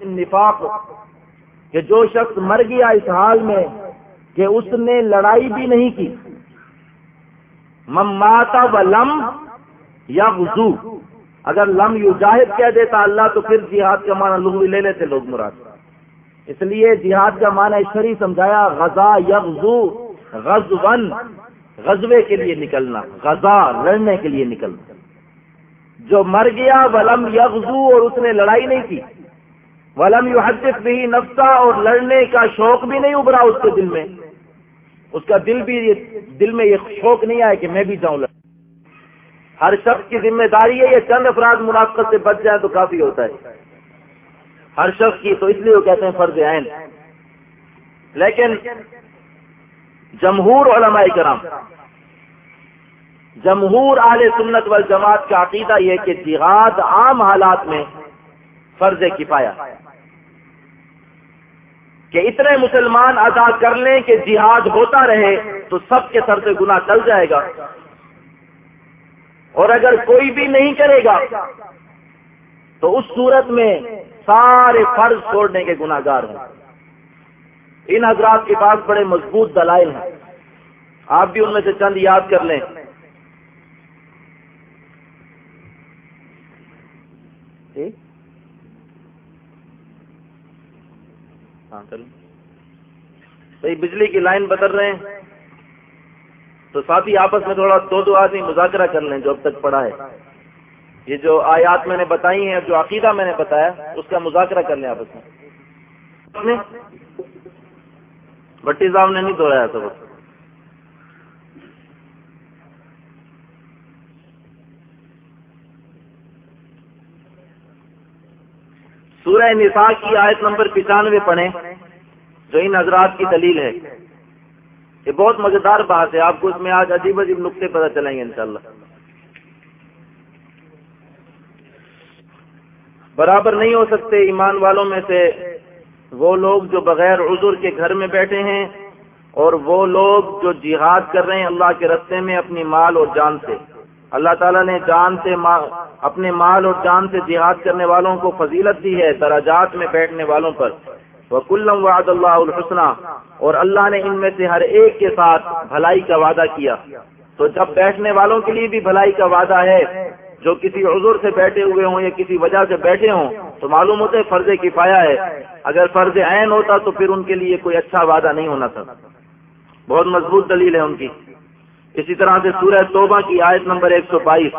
نفاق کہ جو شخص مر گیا اس حال میں کہ اس نے لڑائی بھی نہیں کی۔ مماتا و لم یا وضو اگر لم یو جاہد کہہ دیتا اللہ تو پھر جہاد کا معنی لغوی لے لیتے لوگ مراد۔ اس لیے جہاد کا معنی شری سمجھایا، غزا یغزو غزون غزوے کے لیے نکلنا، غزا لڑنے کے لیے نکلنا۔ جو مر گیا، ولم یغزو اور اس نے لڑائی نہیں کی۔ ولم یو بھی نفسا اور لڑنے کا شوق بھی نہیں ابھرا اس کے دل میں۔ اس کا دل بھی دل میں یہ شوق نہیں آیا کہ میں بھی جاؤں لڑ ہر شخص کی ذمہ داری ہے یہ چند افراد منافقت سے بچ جائیں تو کافی ہوتا ہے۔ ہر شخص کی تو اس لیے وہ کہتے ہیں فرض عین۔ لیکن جمہور علماء کرام، جمہور اہل سنت والجماعت کا عقیدہ یہ کہ جہاد عام حالات میں فرض کفایا کہ اتنے مسلمان ادا کر لیں کہ جہاد ہوتا رہے تو سب کے سر سے گنا چل جائے گا۔ اور اگر کوئی بھی نہیں کرے گا، تو اس صورت میں سارے فرض چھوڑنے کے گناگار ہیں۔ ان حضرات کے پاس بڑے مضبوط دلائل ہیں۔ آپ بھی ان میں سے چند یاد کر لیں۔ ہاں بھائی، بجلی کی لائن بدل رہے ہیں۔ تو ساتھی آپس میں تھوڑا دو دو آدمی مذاکرہ کر لیں جو اب تک پڑھا ہے۔ یہ جو آیات میں نے بتائی ہیں، جو عقیدہ میں نے بتایا، اس کا مذاکرہ کر لیں آپس میں۔ بٹی صاحب نے نہیں دوڑایا سب سورہ نساء کی آیت نمبر پچانوے پڑھیں، جو ان حضرات کی دلیل ہے۔ یہ بہت مزیدار بات ہے، آپ کو اس میں آج عجیب عجیب نقطے پتہ چلیں گے انشاءاللہ۔ برابر نہیں ہو سکتے ایمان والوں میں سے وہ لوگ جو بغیر عذر کے گھر میں بیٹھے ہیں اور وہ لوگ جو جہاد کر رہے ہیں اللہ کے رستے میں اپنی مال اور جان سے۔ اللہ تعالیٰ نے جان سے اپنے مال اور جان سے جہاد کرنے والوں کو فضیلت دی ہے دراجات میں بیٹھنے والوں پر۔ وہ وعد اللہ الحسنہ اور اللہ نے ان میں سے ہر ایک کے ساتھ بھلائی کا وعدہ کیا۔ تو جب بیٹھنے والوں کے لیے بھی بھلائی کا وعدہ ہے، جو کسی عذر سے بیٹھے ہوئے ہوں یا کسی وجہ سے بیٹھے ہوں، تو معلوم ہوتا ہے فرض کفایا ہے۔ اگر فرض عین ہوتا تو پھر ان کے لیے کوئی اچھا وعدہ نہیں ہونا تھا۔ بہت مضبوط دلیل ہے ان کی۔ اسی طرح سے سورہ توبہ کی آیت نمبر ایک سو بائیس۔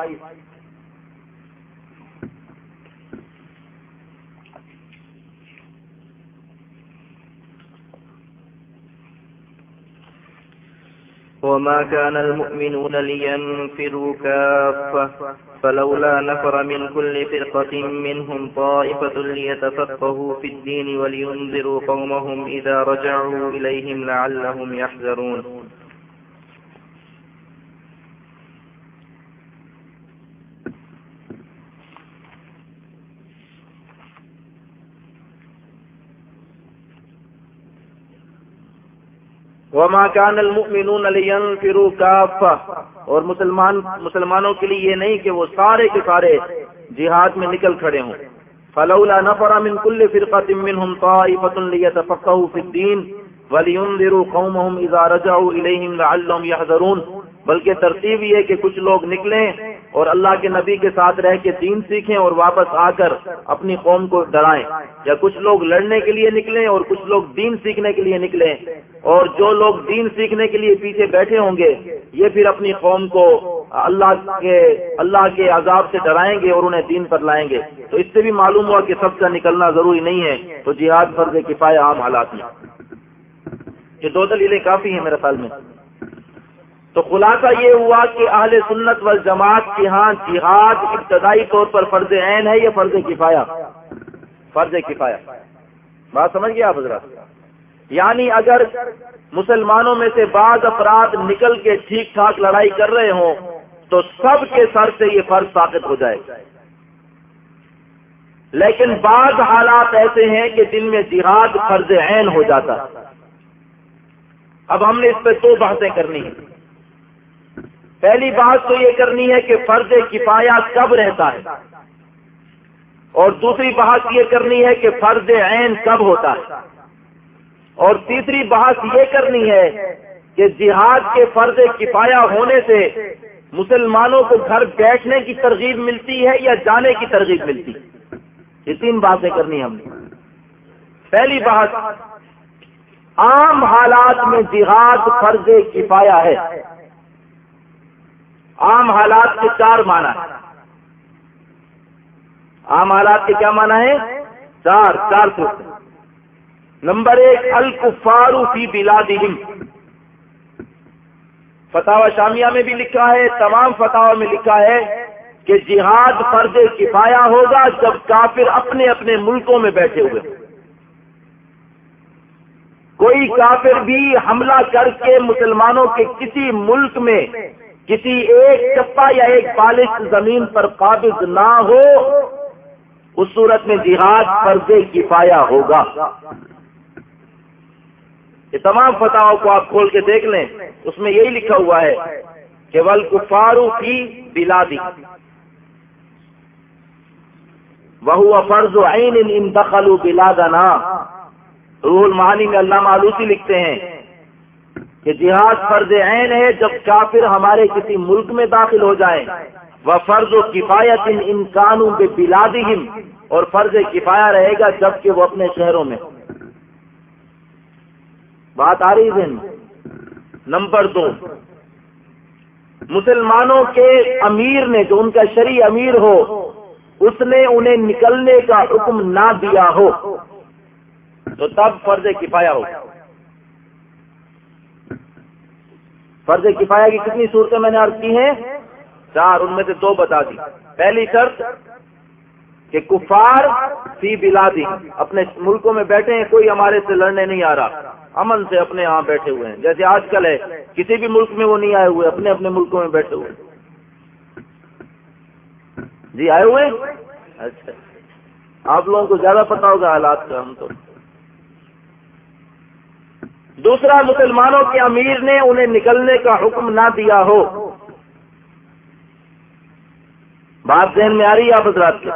وما كان المؤمنون لينفروا كافة فلولا نفر من كل فرقة منهم طائفة ليتفقهوا في الدين ولينذروا قومهم إذا رجعوا إليهم لعلهم يحذرون وما كان المؤمنون لينفروا كافة۔ اور مسلمان مسلمانوں کے لیے یہ نہیں کہ وہ سارے کے سارے جہاد میں نکل کھڑے ہوں۔ فلولا نفر من كل فرقة منهم طائفة ليتفقهوا في الدين ولينذروا قومهم اذا رجعوا اليهم لعلهم يحذرون۔ بلکہ ترتیب یہ کہ کچھ لوگ نکلیں اور اللہ کے نبی کے ساتھ رہ کے دین سیکھیں اور واپس آ کر اپنی قوم کو ڈرائیں۔ یا کچھ لوگ لڑنے کے لیے نکلیں اور کچھ لوگ دین سیکھنے کے لیے نکلیں۔ اور جو لوگ دین سیکھنے کے لیے پیچھے بیٹھے ہوں گے، یہ پھر اپنی قوم کو اللہ کے اللہ کے عذاب سے ڈرائیں گے اور انہیں دین پر لائیں گے۔ تو اس سے بھی معلوم ہوا کہ سب کا نکلنا ضروری نہیں ہے۔ تو جہاد فرض کفایہ عام حالات میں۔ یہ دو دلیلیں کافی ہیں میرے خیال میں۔ تو خلاصہ یہ ہوا کہ اہل سنت و جماعت کے ہاں جہاد ابتدائی طور پر فرض عین ہے یا فرض کفایا فرض کفایا بات سمجھ گیا آپ حضرات؟ یعنی اگر مسلمانوں میں سے بعض افراد نکل کے ٹھیک ٹھاک لڑائی کر رہے ہوں، تو سب کے سر سے یہ فرض ثابت ہو جائے۔ لیکن بعض حالات ایسے ہیں کہ جن میں جہاد فرض عین ہو جاتا۔ اب ہم نے اس پہ دو باتیں کرنی ہیں۔ پہلی بات تو یہ کرنی ہے کہ فرض کفایا کب رہتا ہے؟ اور دوسری بحث یہ کرنی ہے کہ فرض عین کب ہوتا ہے؟ اور تیسری بحث یہ کرنی ہے کہ جہاد کے فرض کفایا ہونے سے مسلمانوں کو گھر بیٹھنے کی ترغیب ملتی ہے یا جانے کی ترغیب ملتی ہے؟ یہ تین باتیں کرنی ہم نے۔ پہلی بات، عام حالات میں جہاد فرض کفایا ہے۔ عام حالات کے چار معنی ہے عام حالات کے کیا معنی ہے چار چار سوچ نمبر ایک، الکفارو فی بلادہم۔ فتح شامیہ میں بھی لکھا ہے، تمام فتح میں لکھا ہے کہ جہاد فرض کفایا ہوگا جب کافر اپنے اپنے ملکوں میں بیٹھے ہوئے کوئی کافر بھی حملہ کر کے مسلمانوں کے کسی ملک میں کسی ایک چپا یا ایک پالش زمین پر قابض نہ ہو، اس صورت میں جہاد فرض کفایا ہوگا۔ یہ تمام فتحوں کو آپ کھول کے دیکھ لیں۔ اس میں یہی لکھا ہوا ہے کہ ول کفارو کی بلادی۔ وہ فرض عین ان دخل بلادنا۔ روح المعانی میں اللہ معلوسی لکھتے ہیں۔ کہ جہاد فرض عین ہے جب کافر ہمارے کسی ملک میں داخل ہو جائے۔ وہ فرض و کفایت ان انسانوں کے بلادی اور فرض کفایا رہے گا جبکہ وہ اپنے شہروں میں۔ بات آ رہی ہے نمبر دو، مسلمانوں کے امیر نے جو ان کا شری امیر ہو، اس نے انہیں نکلنے کا حکم نہ دیا ہو۔ تو تب فرض کفایا ہو فرض کفایا کی کتنی صورتیں میں نے عرض کی ہیں؟ چار، ان میں سے دو بتا دی۔ پہلی شرط کہ کفار فی بلا دی اپنے ملکوں میں بیٹھے ہیں، کوئی ہمارے سے لڑنے نہیں آ رہا۔ امن سے اپنے یہاں بیٹھے ہوئے ہیں۔ جیسے آج کل ہے، کسی بھی ملک میں وہ نہیں آئے ہوئے، اپنے اپنے ملکوں میں بیٹھے ہوئے جی آئے ہوئے اچھا۔ آپ لوگوں کو زیادہ پتا ہوگا حالات کا، ہم تو۔ دوسرا مسلمانوں کے امیر نے انہیں نکلنے کا حکم نہ دیا ہو۔ بات ذہن میں آ رہی ہے آپ حضرات کی۔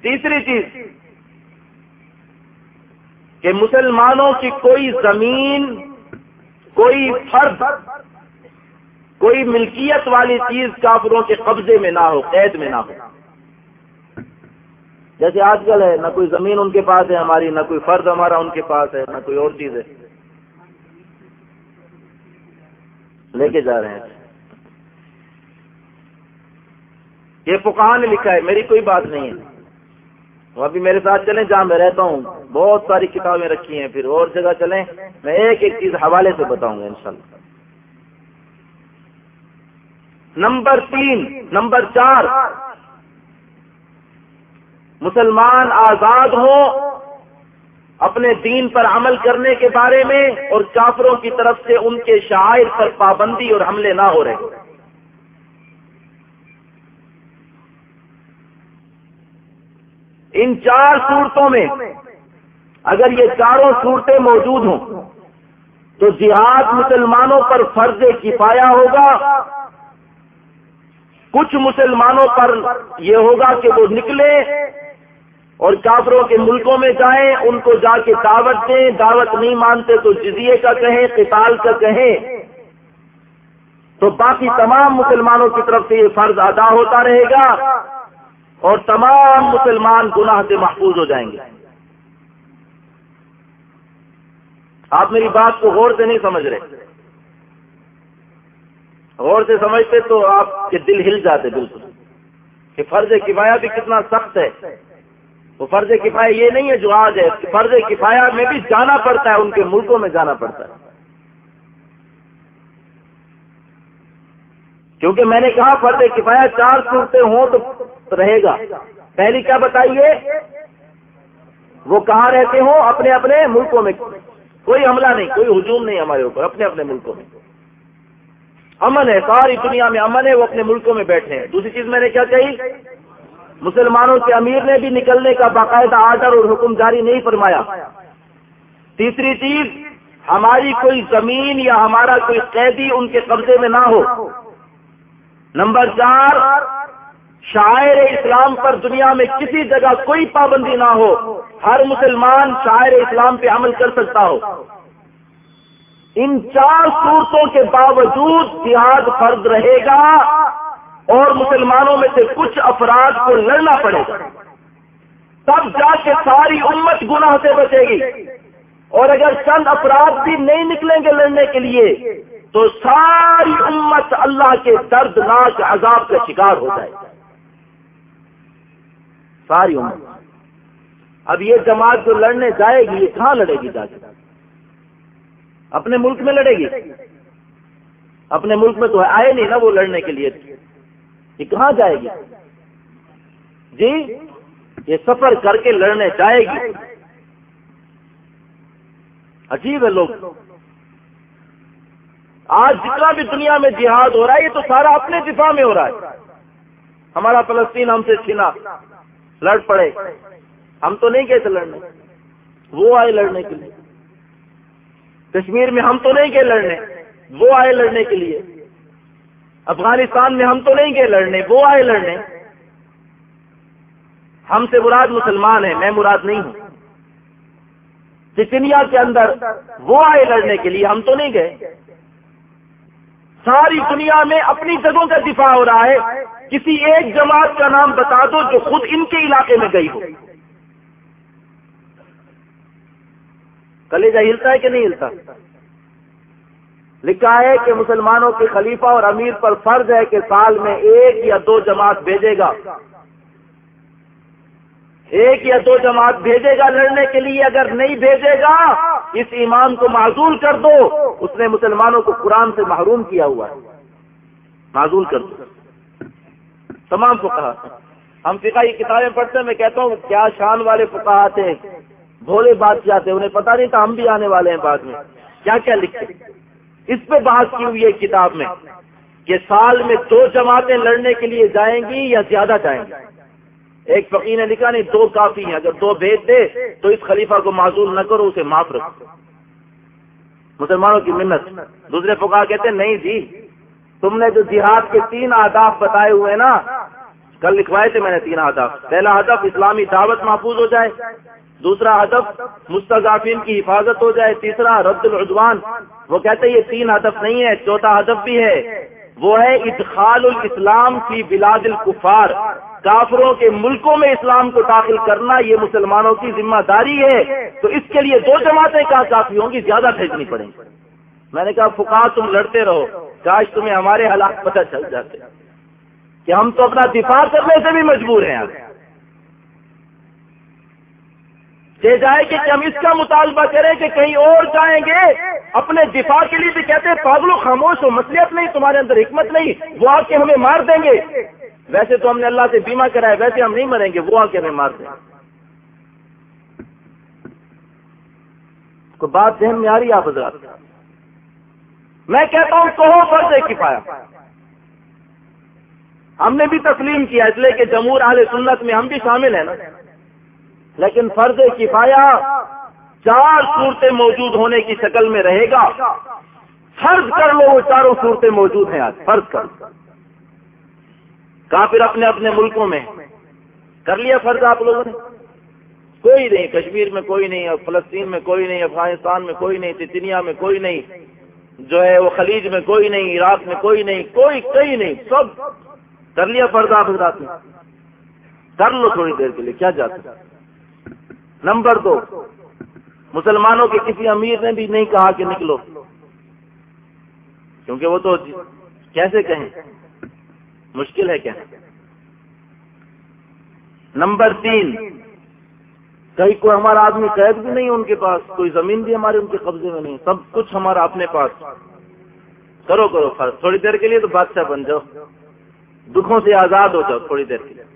تیسری چیز کہ مسلمانوں کی کوئی زمین، کوئی فرد، کوئی ملکیت والی چیز کافروں کے قبضے میں نہ ہو، قید میں نہ ہو۔ جیسے آج کل ہے، نہ کوئی زمین ان کے پاس ہے ہماری، نہ کوئی فرد ہمارا ان کے پاس ہے، نہ کوئی اور چیز ہے۔ لے کے جا رہے ہیں۔ یہ پکان نے لکھا ہے، میری کوئی بات نہیں ہے۔ وہ ابھی میرے ساتھ چلیں، جہاں میں رہتا ہوں۔ بہت ساری کتابیں رکھی ہیں، پھر اور جگہ چلیں۔ میں ایک ایک چیز حوالے سے بتاؤں گا، انشاءاللہ۔ نمبر تین، نمبر چار۔ مسلمان آزاد ہوں، اپنے دین پر عمل کرنے کے بارے میں اور کافروں کی طرف سے ان کے شاعر پر پابندی اور حملے نہ ہو رہے۔ ان چار صورتوں میں اگر یہ چاروں صورتیں موجود ہوں، تو جہاد مسلمانوں پر فرض کفایا ہوگا۔ کچھ مسلمانوں پر یہ ہوگا کہ وہ نکلے اور کافروں کے ملکوں میں جائیں، ان کو جا کے دعوت دیں۔ دعوت نہیں مانتے تو جزیے کا کہیں، قتال کا کہیں۔ تو باقی تمام مسلمانوں کی طرف سے یہ فرض ادا ہوتا رہے گا اور تمام مسلمان گناہ سے محفوظ ہو جائیں گے۔ آپ میری بات کو غور سے نہیں سمجھ رہے۔ غور سے سمجھتے تو آپ کے دل ہل جاتے بالکل۔ کہ فرض کفایا بھی کتنا سخت ہے۔ وہ فرض کفایا یہ نہیں ہے جو آج ہے، فرض کفایا میں بھی جانا پڑتا ہے، ان کے ملکوں میں جانا پڑتا ہے۔ کیونکہ میں نے کہا فرض کفایا چار صورتیں ہوں تو رہے گا۔ پہلی کیا بتائیے؟ وہ کہاں رہتے ہوں؟ اپنے اپنے ملکوں میں۔ کوئی حملہ نہیں، کوئی ہجوم نہیں ہمارے اوپر، اپنے اپنے ملکوں میں۔ امن ہے، ساری دنیا میں امن ہے، وہ اپنے ملکوں میں بیٹھے ہیں۔ دوسری چیز میں نے کیا کہی؟ مسلمانوں کے امیر نے بھی نکلنے کا باقاعدہ آرڈر اور حکم جاری نہیں فرمایا۔ تیسری چیز، ہماری کوئی زمین یا ہمارا کوئی قیدی ان کے قبضے میں نہ ہو۔ نمبر چار، شاعر اسلام پر دنیا میں کسی جگہ کوئی پابندی نہ ہو۔ ہر مسلمان شاعر اسلام پہ عمل کر سکتا ہو۔ ان چار صورتوں کے باوجود جہاد فرض رہے گا۔ اور مسلمانوں میں سے کچھ افراد کو لڑنا پڑے۔ گا تب جا کے ساری امت گناہ سے بچے گی۔ اور اگر چند افراد بھی نہیں نکلیں گے لڑنے کے لیے، تو ساری امت اللہ کے دردناک عذاب کا شکار ہو جائے۔ ساری امت۔ اب یہ جماعت جو لڑنے جائے گی، یہ کہاں لڑے گی جا کے؟ اپنے ملک میں لڑے گی۔ اپنے ملک میں تو آئے نہیں نا وہ لڑنے کے لیے۔ یہ کہاں جائے گی؟ جی یہ سفر کر کے لڑنے جائے گی۔ عجیب ہے لوگ۔ آج جتنا بھی دنیا میں جہاد ہو رہا ہے، یہ تو سارا اپنے دفاع میں ہو رہا ہے۔ ہمارا فلسطین ہم سے چھینا لڑ پڑے۔ ہم تو نہیں گئے تھے لڑنے۔ وہ آئے لڑنے کے لیے۔ کشمیر میں ہم تو نہیں گئے لڑنے۔ وہ آئے لڑنے کے لیے۔ افغانستان میں ہم تو نہیں گئے لڑنے، وہ آئے لڑنے۔ ہم سے مراد مسلمان ہیں، میں مراد نہیں ہوں۔ چچنیا کے اندر وہ آئے لڑنے کے لیے ہم تو نہیں گئے۔ ساری دنیا میں اپنی جگہوں کا دفاع ہو رہا ہے۔ کسی ایک جماعت کا نام بتا دو جو خود ان کے علاقے میں گئی ہو۔ کلیجا ہلتا ہے کہ نہیں ہلتا؟ لکھا ہے کہ مسلمانوں کے خلیفہ اور امیر پر فرض ہے کہ سال میں ایک یا دو جماعت بھیجے گا۔ ایک یا دو جماعت بھیجے گا لڑنے کے لیے، اگر نہیں بھیجے گا، اس ایمان کو معذول کر دو۔ اس نے مسلمانوں کو قرآن سے محروم کیا ہوا ہے۔ معذول کر دو۔ تمام کو کہا ہم فقہ کی کتابیں پڑھتے ہیں، میں کہتا ہوں، کیا شان والے فقہ تھے بھولے بات کیا تھے، انہیں پتا نہیں تھا ہم بھی آنے والے ہیں بعد میں۔ کیا کیا لکھتے اس پہ بات کی ہوئی ہے کتاب میں کہ سال میں دو جماعتیں لڑنے کے لیے جائیں گی یا زیادہ جائیں گی؟ ایک فقیر نے لکھا، نہیں، دو کافی ہیں۔ اگر دو بھیج دے تو اس خلیفہ کو معذور نہ کرو، اسے معاف رکھو۔ مسلمانوں کی منت۔ دوسرے فقہ کہتے ہیں، نہیں جی تم نے جو جہاد کے تین آداب بتائے ہوئے نا، کل لکھوائے تھے میں نے تین آداب۔ پہلا ہدف اسلامی دعوت محفوظ ہو جائے۔ دوسرا ہدف مستضافین کی حفاظت ہو جائے، تیسرا رد العدوان۔ وہ کہتے یہ تین ہدف نہیں ہے چوتھا ہدف بھی ہے۔ وہ ہے ادخال الاسلام کی بلاد الکفار۔ کافروں کے ملکوں میں اسلام کو داخل کرنا یہ مسلمانوں کی ذمہ داری ہے۔ تو اس کے لیے دو جماعتیں کہاں کافی ہوں گی، زیادہ بھیجنی پڑیں گی۔ میں نے کہا فکا تم لڑتے رہو، کاش تمہیں ہمارے حالات پتہ چل جاتے۔ کہ ہم تو اپنا دفاع کرنے سے بھی مجبور ہیں۔ آگے جائے کہ ہم اس کا مطالبہ کریں کہ کہیں اور جائیں گے؟ اپنے دفاع کے لیے بھی کہتے ہیں، پاگلو، خاموش ہو مسلط نہیں، تمہارے اندر حکمت نہیں، وہ آ کے ہمیں مار دیں گے۔ ویسے تو ہم نے اللہ سے بیمہ کرا ہے، ویسے ہم نہیں مریں گے، وہ آ کے ہمیں مار دیں۔ گے بات ذہن میں آ رہی آپ حضرات؟ میں کہتا ہوں، کہو فرض ہے کفایا ہم نے بھی تسلیم کیا، اس لیے کہ جمہور اہل سنت میں ہم بھی شامل ہیں نا۔ لیکن فرض کفایا چار صورتیں موجود ہونے کی شکل میں رہے گا۔ فرض کر لو وہ چاروں صورتیں موجود ہیں آج۔ فرض کر۔ کافر اپنے اپنے ملکوں میں۔ کر لیا فرض آپ لوگوں نے۔ کوئی نہیں، کشمیر میں کوئی نہیں فلسطین میں کوئی نہیں، افغانستان میں کوئی نہیں تتنیا میں کوئی نہیں، جو ہے وہ خلیج میں کوئی نہیں، عراق میں کوئی نہیں، کوئی کئی نہیں، سب۔ کر لیا فرض آپ حضرات کر لو تھوڑی دیر کے لیے، کیا جاتا نمبر دو، مسلمانوں کے کسی امیر نے بھی نہیں کہا کہ نکلو۔ کیونکہ وہ تو کیسے کہیں؟ مشکل ہے کیا؟ نمبر تین کہیں کوئی ہمارا آدمی قید بھی نہیں ان کے پاس، کوئی زمین بھی ہمارے ان کے قبضے میں نہیں سب کچھ ہمارا اپنے پاس۔ کرو کرو، فرض، تھوڑی دیر کے لیے تو بادشاہ بن جاؤ۔ دکھوں سے آزاد ہو جاؤ، تھوڑی دیر کے لیے۔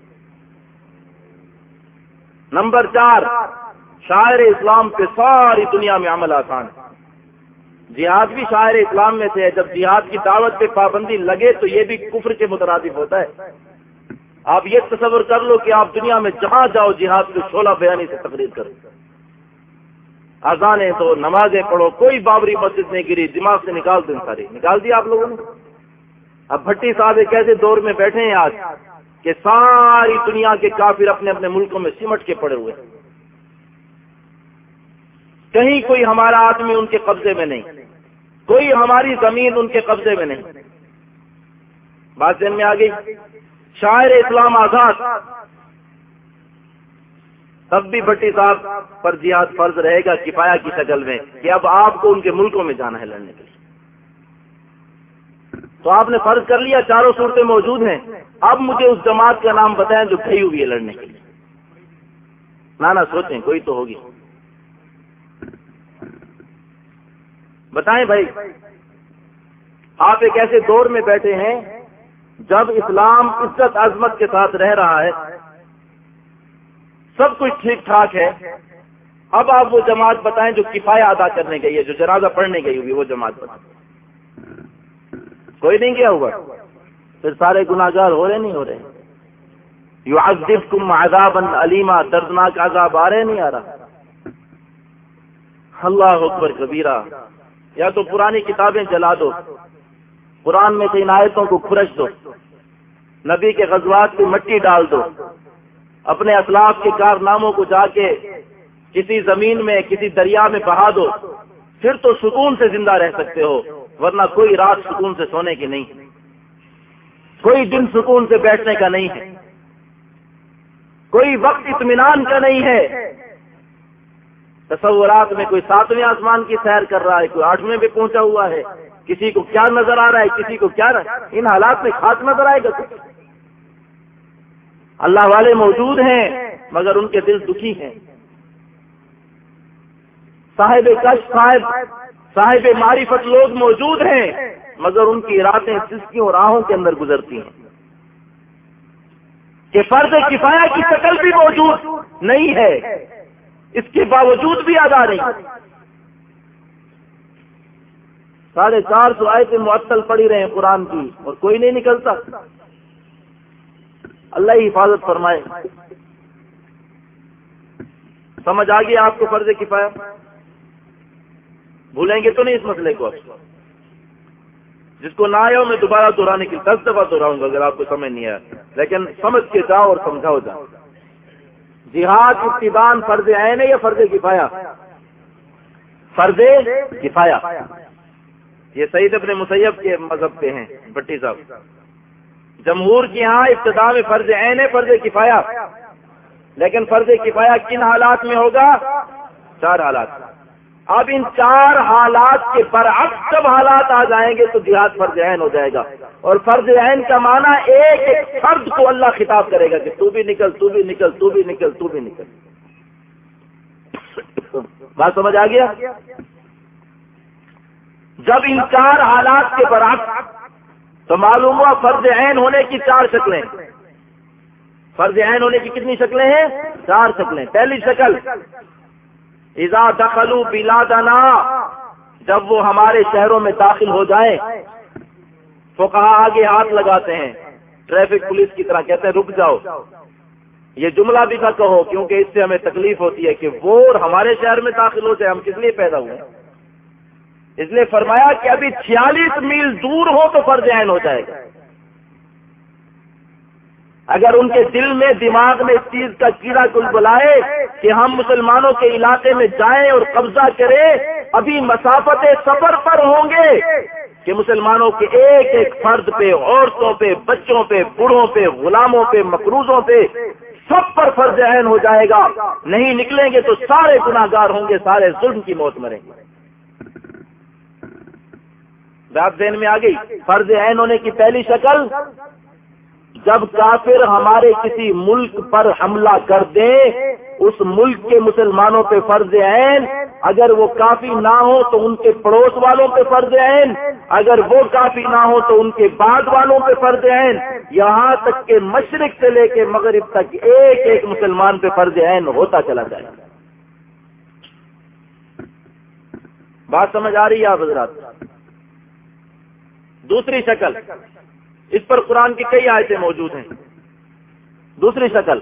نمبر چار، شاعر اسلام پہ ساری دنیا میں عمل آسان ہے۔ جہاد بھی شاعر اسلام میں سے ہے، جب جہاد کی دعوت پہ پابندی لگے تو یہ بھی کفر کے مترادف ہوتا ہے۔ آپ یہ تصور کر لو کہ آپ دنیا میں جہاں جاؤ، جہاد کو شولہ بیانی سے تقریر کرو۔ آزانے تو نمازیں پڑھو، کوئی بابری مسجد نہیں گری، دماغ سے نکال دیں ساری نکال دیا آپ لوگوں نے؟ اب بھٹی صاحب ایک ایسے دور میں بیٹھے ہیں آج؟ کہ ساری دنیا کے کافر اپنے اپنے ملکوں میں سمٹ کے پڑے ہوئے کہیں کوئی ہمارا آدمی ان کے قبضے میں نہیں، کوئی ہماری زمین ان کے قبضے میں نہیں۔ بات دن میں آ گئی؟ شاعر اسلام آزاد، تب بھی بٹی صاحب پر جہاد فرض رہے گا کفایا کی شکل میں کہ اب آپ کو ان کے ملکوں میں جانا ہے لڑنے کے لیے۔ تو آپ نے فرض کر لیا چاروں صورتیں موجود ہیں۔ اب مجھے اس جماعت کا نام بتائیں جو کھئی ہوئی ہے لڑنے کے لیے۔ نہ سوچیں، کوئی تو ہوگی۔ بتائیں بھائی، آپ ایک ایسے دور میں بیٹھے ہیں جب اسلام عزت عظمت کے ساتھ رہ رہا ہے۔ سب کچھ ٹھیک ٹھاک ہے۔ اب آپ وہ جماعت بتائیں جو کفایہ ادا کرنے گئی ہے، جو جنازہ پڑھنے گئی ہوگی وہ جماعت بتائیں۔ کوئی نہیں کیا ہوا؟ پھر سارے گناگار ہو رہے نہیں ہو رہے۔ یو ادب کم علیما دردناک عذاب آ رہے نہیں آ رہا۔ اللہ اکبر کبیرہ، یا تو پرانی کتابیں جلا دو، قرآن میں سے عنایتوں کو کھرش دو، نبی کے غزوات کی مٹی ڈال دو، اپنے اسلاف کے کارناموں کو جا کے کسی زمین میں، کسی دریا میں بہا دو، پھر تو سکون سے زندہ رہ سکتے ہو۔ ورنہ کوئی رات سکون سے سونے کی نہیں کوئی دن سکون سے بیٹھنے کا نہیں ہے۔ کوئی وقت اطمینان کا نہیں ہے۔ تصورات میں کوئی ساتویں آسمان کی سیر کر رہا ہے، کوئی آٹھویں پہ پہنچا ہوا ہے۔ کسی کو کیا نظر آ رہا ہے، کسی کو کیا ان حالات میں خاص نظر آئے گا۔ کچھ اللہ والے موجود ہیں، مگر ان کے دل دکھی ہیں۔ صاحب کش صاحب صاحب معرفت لوگ موجود ہیں، مگر ان کی راتیں سسکیوں راہوں کے اندر گزرتی ہیں۔ کہ فرض کفایا کی شکل بھی موجود نہیں ہے، اس کے باوجود بھی ادا نہیں۔ ساڑھے چار سو آئے معطل پڑی رہے ہیں قرآن کی، اور کوئی نہیں نکلتا۔ اللہ ہی حفاظت فرمائے۔ سمجھ آ گیا آپ کو فرض کفایا بھولیں گے تو نہیں اس مسئلے کو جس کو نہ آیا میں دوبارہ دہرانے کی دس دفعہ دہراؤں گا اگر آپ کو سمجھ نہیں آیا۔ لیکن سمجھ کے جاؤ اور سمجھاؤ جاؤ جہاد ابتدان فرض عین ہے یا فرض کفایا فرض کفایا یہ سعید اپنے مسیب کے مذہب پہ ہیں، بٹی صاحب۔ جمہور کی ہاں ابتدا میں فرض عین ہے، فرض کفایا لیکن فرض کفایا کن حالات میں ہوگا؟ چار حالات۔ اب ان چار حالات کے برعکس جب حالات آ جائیں گے تو جہاد فرض عین ہو جائے گا۔ اور فرض عین کا معنی ایک ایک فرد کو اللہ خطاب کرے گا کہ تو بھی نکل، تو بھی نکل، تو بھی نکل، تو بھی نکل۔ بات سمجھ آ گیا؟ جب ان چار حالات کے برعکس، تو معلوم ہوا فرض عین ہونے کی چار شکلیں۔ فرض عین ہونے کی کتنی شکلیں ہیں؟ چار شکلیں۔ پہلی شکل اذا دخلوا بلادنا، جب وہ ہمارے شہروں میں داخل ہو جائیں تو کہا آگے ہاتھ لگاتے ہیں، ٹریفک پولیس کی طرح کہتے ہیں، رک جاؤ۔ یہ جملہ بھی نہ کہو، کیونکہ اس سے ہمیں تکلیف ہوتی ہے کہ وہ ہمارے شہر میں داخل ہو جائے ہم کس لیے پیدا ہوئے؟ اس لیے فرمایا کہ ابھی چھیالیس میل دور ہو تو فرض عین ہو جائے گا۔ اگر ان کے دل میں دماغ میں اس چیز کا کیڑا کل بلائے کہ ہم مسلمانوں کے علاقے میں جائیں اور قبضہ کریں، ابھی مسافت سفر پر ہوں گے کہ مسلمانوں کے ایک ایک فرد پہ، عورتوں پہ، بچوں پہ، بوڑھوں پہ، غلاموں پہ، مقروضوں پہ سب پر فرض عین ہو جائے گا۔ نہیں نکلیں گے تو سارے گناگار ہوں گے، سارے ظلم کی موت مریں گے۔ بات ذہن میں آ گئی، فرض عین ہونے کی پہلی شکل جب کافر ہمارے کسی ملک پر حملہ کر دیں اس ملک کے مسلمانوں پہ فرض عین، اگر وہ کافی نہ ہو تو ان کے پڑوس والوں پہ فرض عین، اگر وہ کافی نہ ہو تو ان کے بعد والوں پہ فرض عین۔ یہاں تک کہ مشرق سے لے کے مغرب تک ایک ایک مسلمان پہ فرض عین ہوتا چلا جائے۔ بات سمجھ آ رہی ہے آپ حضرات؟ دوسری شکل۔ اس پر قرآن کی کئی آیتیں موجود ہیں۔ دوسری شکل،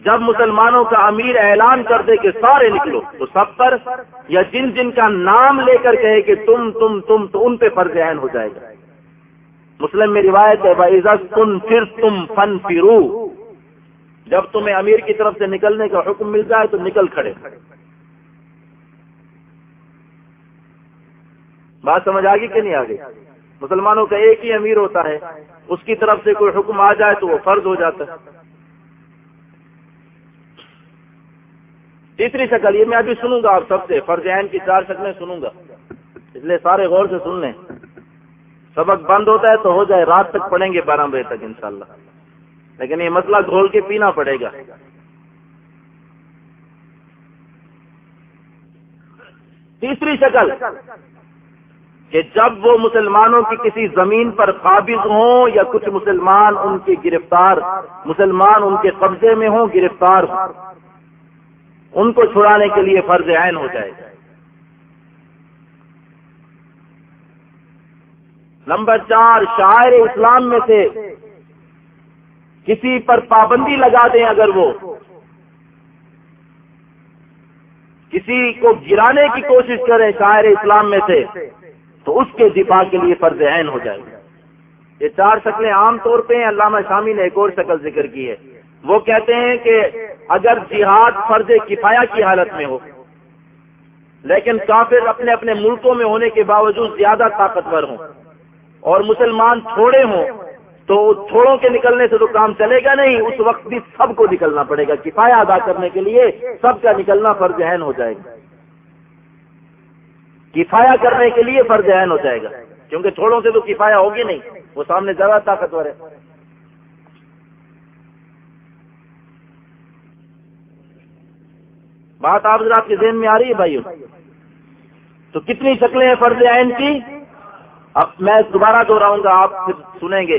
جب مسلمانوں کا امیر اعلان کر دے کہ سارے نکلو، تو سب پر یا جن جن کا نام لے کر کہے کہ تم تم تم، تو ان پہ فرض عین ہو جائے گا۔ مسلم میں روایت ہے بھائی تم پھر تم فن فرو جب تمہیں امیر کی طرف سے نکلنے کا حکم مل جائے تو نکل کھڑے۔ بات سمجھ آ گئی کہ نہیں آ گئی مسلمانوں کا ایک ہی امیر ہوتا ہے، اس کی طرف سے کوئی حکم آ جائے تو وہ فرض ہو جاتا ہے۔ تیسری شکل، یہ میں ابھی سنوں گا آپ سب سے، فرض عین کی چار شکلیں سنوں گا۔ اس لیے سارے غور سے سن لیں۔ سبق بند ہوتا ہے تو ہو جائے، رات تک پڑھیں گے بارہ بجے تک انشاءاللہ۔ لیکن یہ مسئلہ گھول کے پینا پڑے گا۔ تیسری شکل کہ جب وہ مسلمانوں کی کسی زمین پر قابض ہوں یا کچھ مسلمان ان کے گرفتار، مسلمان ان کے قبضے میں ہوں، گرفتار، ان کو چھڑانے کے لیے فرض عین ہو جائے۔ نمبر چار، شاعر اسلام میں سے کسی پر پابندی لگا دیں اگر وہ کسی کو گرانے کی کوشش کریں شاعر اسلام میں سے۔ تو اس کے دفاع کے لیے فرض عین ہو جائے گا۔ یہ چار شکلیں عام طور پہ علامہ شامی نے ایک اور شکل ذکر کی ہے۔ وہ کہتے ہیں کہ اگر جہاد فرض کفایا کی حالت میں ہو، لیکن کافر اپنے اپنے ملکوں میں ہونے کے باوجود زیادہ طاقتور ہوں اور مسلمان تھوڑے ہوں، تو تھوڑوں کے نکلنے سے تو کام چلے گا نہیں، اس وقت بھی سب کو نکلنا پڑے گا۔ کفایا ادا کرنے کے لیے سب کا نکلنا فرض عین ہو جائے گا۔ کفایا کرنے کے لیے فرض عین ہو جائے گا۔ کیونکہ تھوڑوں سے تو کفایا ہوگی نہیں۔ وہ سامنے زیادہ طاقتور ہے۔ بات آپ ذرا آپ کے ذہن میں آ رہی ہے بھائیو۔ تو کتنی شکلیں ہیں فرض عین کی؟ اب میں دوبارہ دوہراؤں گا، آپ پھر سنیں گے۔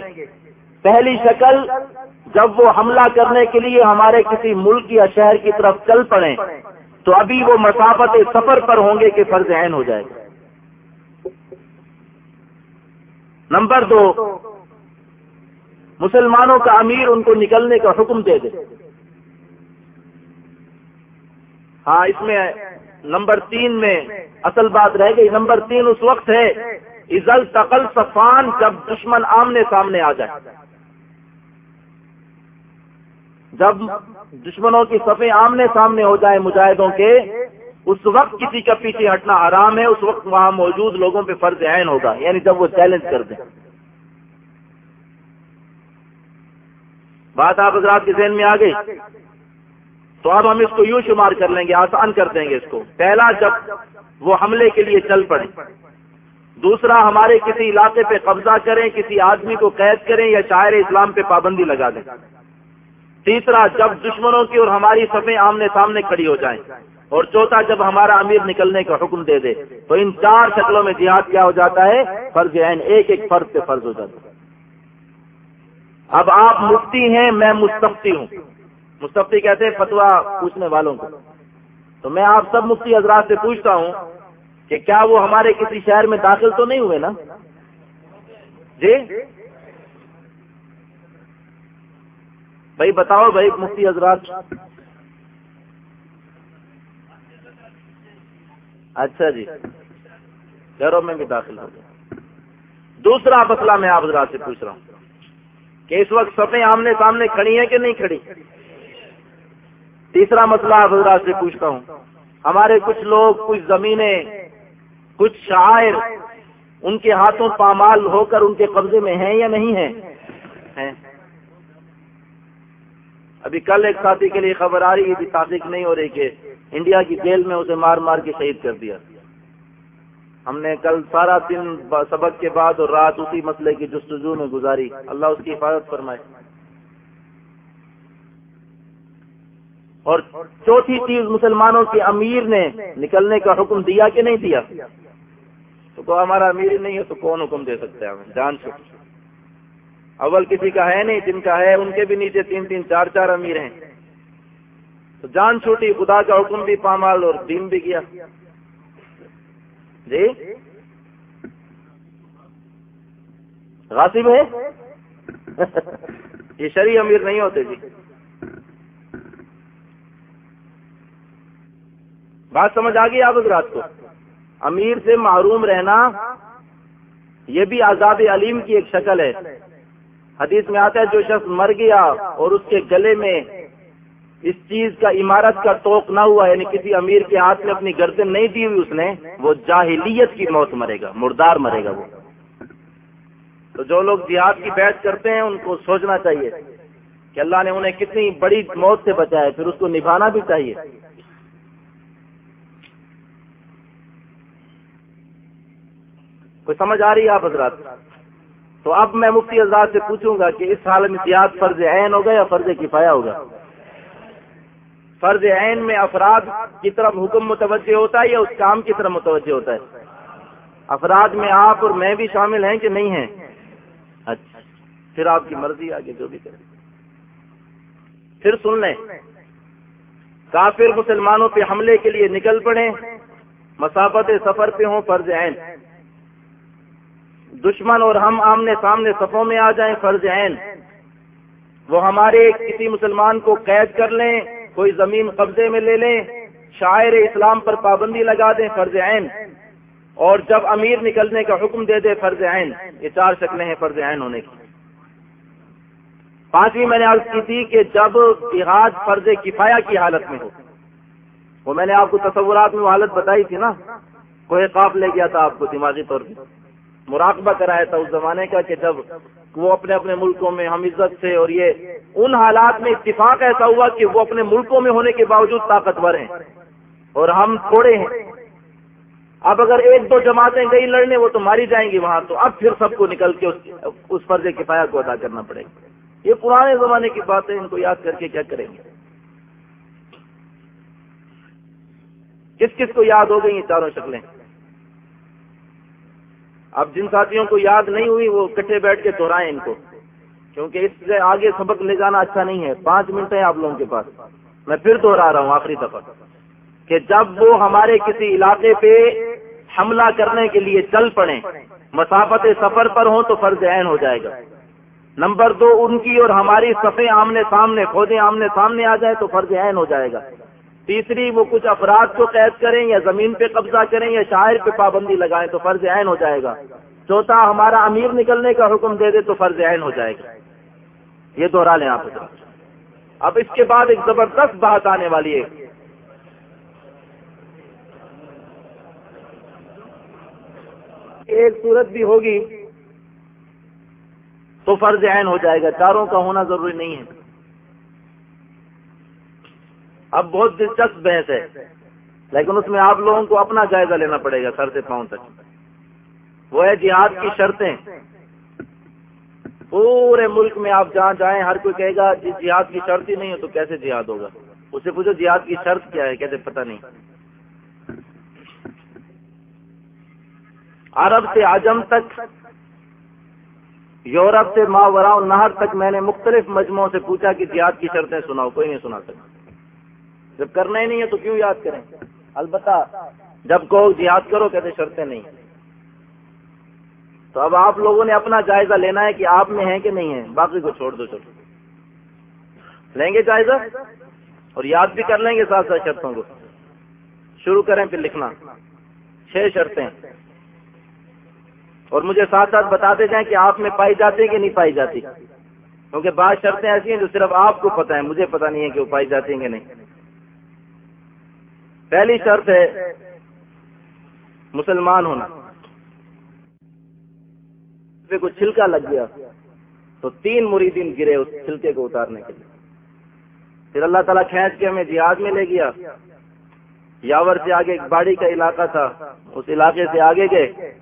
پہلی شکل، جب وہ حملہ کرنے کے لیے ہمارے کسی ملک یا شہر کی طرف چل پڑے تو ابھی وہ مسافت سفر پر ہوں گے کہ فرض عین ہو جائے گا۔ نمبر دو، مسلمانوں کا امیر ان کو نکلنے کا حکم دے دے۔ ہاں اس میں نمبر تین میں اصل بات رہ گئی۔ نمبر تین اس وقت ہے ازل تقل صفان، جب دشمن آمنے سامنے آ جائے۔ جب دشمنوں کی صفیں آمنے سامنے ہو جائے مجاہدوں کے، اس وقت کسی کا پیچھے ہٹنا آرام ہے، اس وقت وہاں موجود لوگوں پہ فرض عین ہوگا یعنی جب وہ چیلنج کر دیں۔ بات آپ حضرات کے ذہن میں آ گئی۔ تو اب ہم اس کو یوں شمار کر لیں گے، آسان کر دیں گے اس کو۔ پہلا جب وہ حملے کے لیے چل پڑے۔ دوسرا، ہمارے کسی علاقے پہ قبضہ کریں، کسی آدمی کو قید کریں یا شاعر اسلام پہ پابندی لگا دیں۔ تیسرا، جب دشمنوں کی اور ہماری صفیں آمنے سامنے کھڑی ہو جائیں۔ اور چوتھا، جب ہمارا امیر نکلنے کا حکم دے دے، تو ان چار شکلوں میں جہاد کیا ہو جاتا ہے؟ فرض عین، ایک ایک فرض پہ فرض ہو جاتا ہے۔ اب آپ مفتی ہیں، میں مستفتی ہوں۔ مستفتی کہتے ہیں فتوا پوچھنے والوں کو۔ تو میں آپ سب مفتی حضرات سے پوچھتا ہوں کہ کیا وہ ہمارے کسی شہر میں داخل تو نہیں ہوئے نا؟ جی؟ بھائی بتاؤ بھائی مفتی حضرات۔ اچھا جی۔ شہروں میں بھی داخل ہو گئے۔ دوسرا مسئلہ میں آپ حضرات سے پوچھ رہا ہوں۔ کہ اس وقت سفیں آمنے سامنے کھڑی ہیں کہ نہیں کھڑی؟ تیسرا مسئلہ آپ حضرات سے پوچھتا ہوں۔ ہمارے کچھ لوگ، کچھ زمینیں، کچھ شاعر ان کے ہاتھوں پامال ہو کر ان کے قبضے میں ہیں یا نہیں ہیں۔ ابھی کل ایک ساتھی کے لیے خبر آ رہی تھی تحقیق نہیں ہو رہی کہ انڈیا کی جیل میں اسے مار مار کے شہید کر دیا۔ ہم نے کل سارا دن سبق کے بعد اور رات اسی مسئلے کی جستجو میں گزاری۔ اللہ اس کی حفاظت فرمائے۔ اور چوتھی چیز مسلمانوں کے امیر نے نکلنے کا حکم دیا کہ نہیں دیا؟ تو ہمارا امیر نہیں ہے تو کون حکم دے سکتے ہیں ہمیں؟ جان چکی اول کسی کا ہے نہیں، جن کا ہے ان کے بھی نیچے تین تین چار چار امیر ہیں۔ تو جان چھوٹی، خدا کا حکم بھی پامال اور دین بھی کیا۔ جی؟ غاصب ہے یہ شری امیر نہیں ہوتے جی۔ بات سمجھ آ گئی آپ اس رات کو؟ امیر سے معروم رہنا یہ بھی عذاب علیم کی ایک شکل ہے۔ حدیث میں آتا ہے جو شخص مر گیا اور اس کے گلے میں اس چیز کا عمارت کا توق نہ ہوا یعنی کسی امیر کے ہاتھ میں اپنی گردن نہیں دی ہوئی اس نے، وہ جاہلیت کی موت مرے گا، مردار مرے گا وہ۔ تو جو لوگ جہاد کی بیعت کرتے ہیں، ان کو سوچنا چاہیے کہ اللہ نے انہیں کتنی بڑی موت سے بچایا، پھر اس کو نبھانا بھی چاہیے۔ کوئی سمجھ آ رہی ہے آپ حضرات؟ تو اب میں مفتی آزاد سے پوچھوں گا کہ اس حال میں جہاد فرض عین ہوگا یا فرض کفایا ہوگا فرض عین میں افراد کی طرف حکم متوجہ ہوتا ہے یا اس کام کی طرف متوجہ ہوتا ہے؟ افراد میں آپ اور میں بھی شامل ہیں کہ نہیں ہیں؟ اچھا پھر آپ کی مرضی، آگے جو بھی کریں۔ پھر سن لیں۔ کافر مسلمانوں پہ حملے کے لیے نکل پڑے مسافت سفر پہ ہوں، فرض عین۔ دشمن اور ہم آمنے سامنے صفوں میں آ جائیں، فرض عین۔ وہ ہمارے کسی مسلمان کو قید کر لیں، کوئی زمین قبضے میں لے لیں، شاعر اسلام پر پابندی لگا دیں، فرض عین۔ اور جب امیر نکلنے کا حکم دے دے، فرض عین۔ یہ چار شکلیں ہیں فرض عین ہونے کی۔ پانچویں میں نے عرض کی تھی کہ جب جہاد فرض کفایا کی حالت میں ہو، وہ میں نے آپ کو تصورات میں وہ حالت بتائی تھی نا، کوئی قاف لے گیا تھا آپ کو دماغی طور پہ۔ مراقبہ کرایا تھا اس زمانے کا کہ جب وہ اپنے اپنے ملکوں میں ہم عزت سے اور یہ ان حالات میں اتفاق ایسا ہوا کہ وہ اپنے ملکوں میں ہونے کے باوجود طاقتور ہیں اور ہم تھوڑے ہیں۔ اب اگر ایک دو جماعتیں گئی لڑنے، وہ تو ماری جائیں گی وہاں تو۔ اب پھر سب کو نکل کے اس فرض کفایا کو ادا کرنا پڑے گا۔ یہ پرانے زمانے کی باتیں، ان کو یاد کر کے کیا کریں گے؟ کس کس کو یاد ہو گئی یہ چاروں شکلیں۔ اب جن ساتھیوں کو یاد نہیں ہوئی، وہ کٹھے بیٹھ کے دوہرائیں ان کو۔ کیونکہ اس سے آگے سبق لے جانا اچھا نہیں ہے۔ پانچ منٹ ہیں آپ لوگوں کے پاس۔ میں پھر دوہرا رہا ہوں آخری دفعہ۔ کہ جب وہ ہمارے کسی علاقے پہ حملہ کرنے کے لیے چل پڑے مسافت سفر پر ہوں تو فرض عین ہو جائے گا۔ نمبر دو، ان کی اور ہماری صفیں آمنے سامنے، فوجیں آمنے سامنے آ جائیں تو فرض عین ہو جائے گا۔ تیسری وہ کچھ افراد کو قید کریں یا زمین پہ قبضہ کریں یا شاعر پہ پابندی لگائیں تو فرض عین ہو جائے گا۔ چوتھا، ہمارا امیر نکلنے کا حکم دے دے تو فرض عین ہو جائے گا۔ یہ دوہرا لیں آپ اب اس کے بعد ایک زبردست بات آنے والی ہے۔ ایک صورت بھی ہوگی تو فرض عین ہو جائے گا۔ چاروں کا ہونا ضروری نہیں ہے۔ اب بہت دلچسپ بحث ہے۔ لیکن اس میں آپ لوگوں کو اپنا جائزہ لینا پڑے گا سر سے پاؤں تک۔ وہ ہے جہاد کی شرطیں۔ پورے ملک میں آپ جہاں جائیں، ہر کوئی کہے گا جس جہاد کی شرط ہی نہیں ہے تو کیسے جہاد ہوگا؟ اسے پوچھو جہاد کی شرط کیا ہے، کیسے پتہ نہیں۔ عرب سے آجم تک، یورپ سے ماورا نہر تک میں نے مختلف مجموعوں سے پوچھا کہ جہاد کی شرطیں سناؤ، کوئی نہیں سنا سکتا۔ جب کرنا ہی نہیں ہے تو کیوں یاد کریں؟ البتہ جب کہو جہاد کرو کہتے شرطیں نہیں۔ تو اب آپ لوگوں نے اپنا جائزہ لینا ہے کہ آپ میں ہیں کہ نہیں ہیں؟ باقی کو چھوڑ دو، چلو۔ لیں گے جائزہ؟ اور یاد بھی کر لیں گے ساتھ ساتھ شرطوں کو۔ شروع کریں پھر لکھنا۔ چھ شرطیں۔ اور مجھے ساتھ ساتھ بتاتے جائیں کہ آپ میں پائی جاتی کہ نہیں پائی جاتی؟ کیونکہ بعض شرطیں ایسی ہیں جو صرف آپ کو پتہ ہے مجھے پتہ نہیں ہے کہ وہ پائی جاتی ہیں کہ نہیں۔ پہلی شرط ہے مسلمان ہونا۔ پہ کوئی چھلکا لگ گیا تو تین مریدین گرے اس چھلکے کو اتارنے کے لیے۔ پھر اللہ تعالیٰ کھینچ کے ہمیں جہاد میں لے گیا۔ یاور سے آگے ایک باڑی کا علاقہ تھا۔ اس علاقے سے آگے گئے۔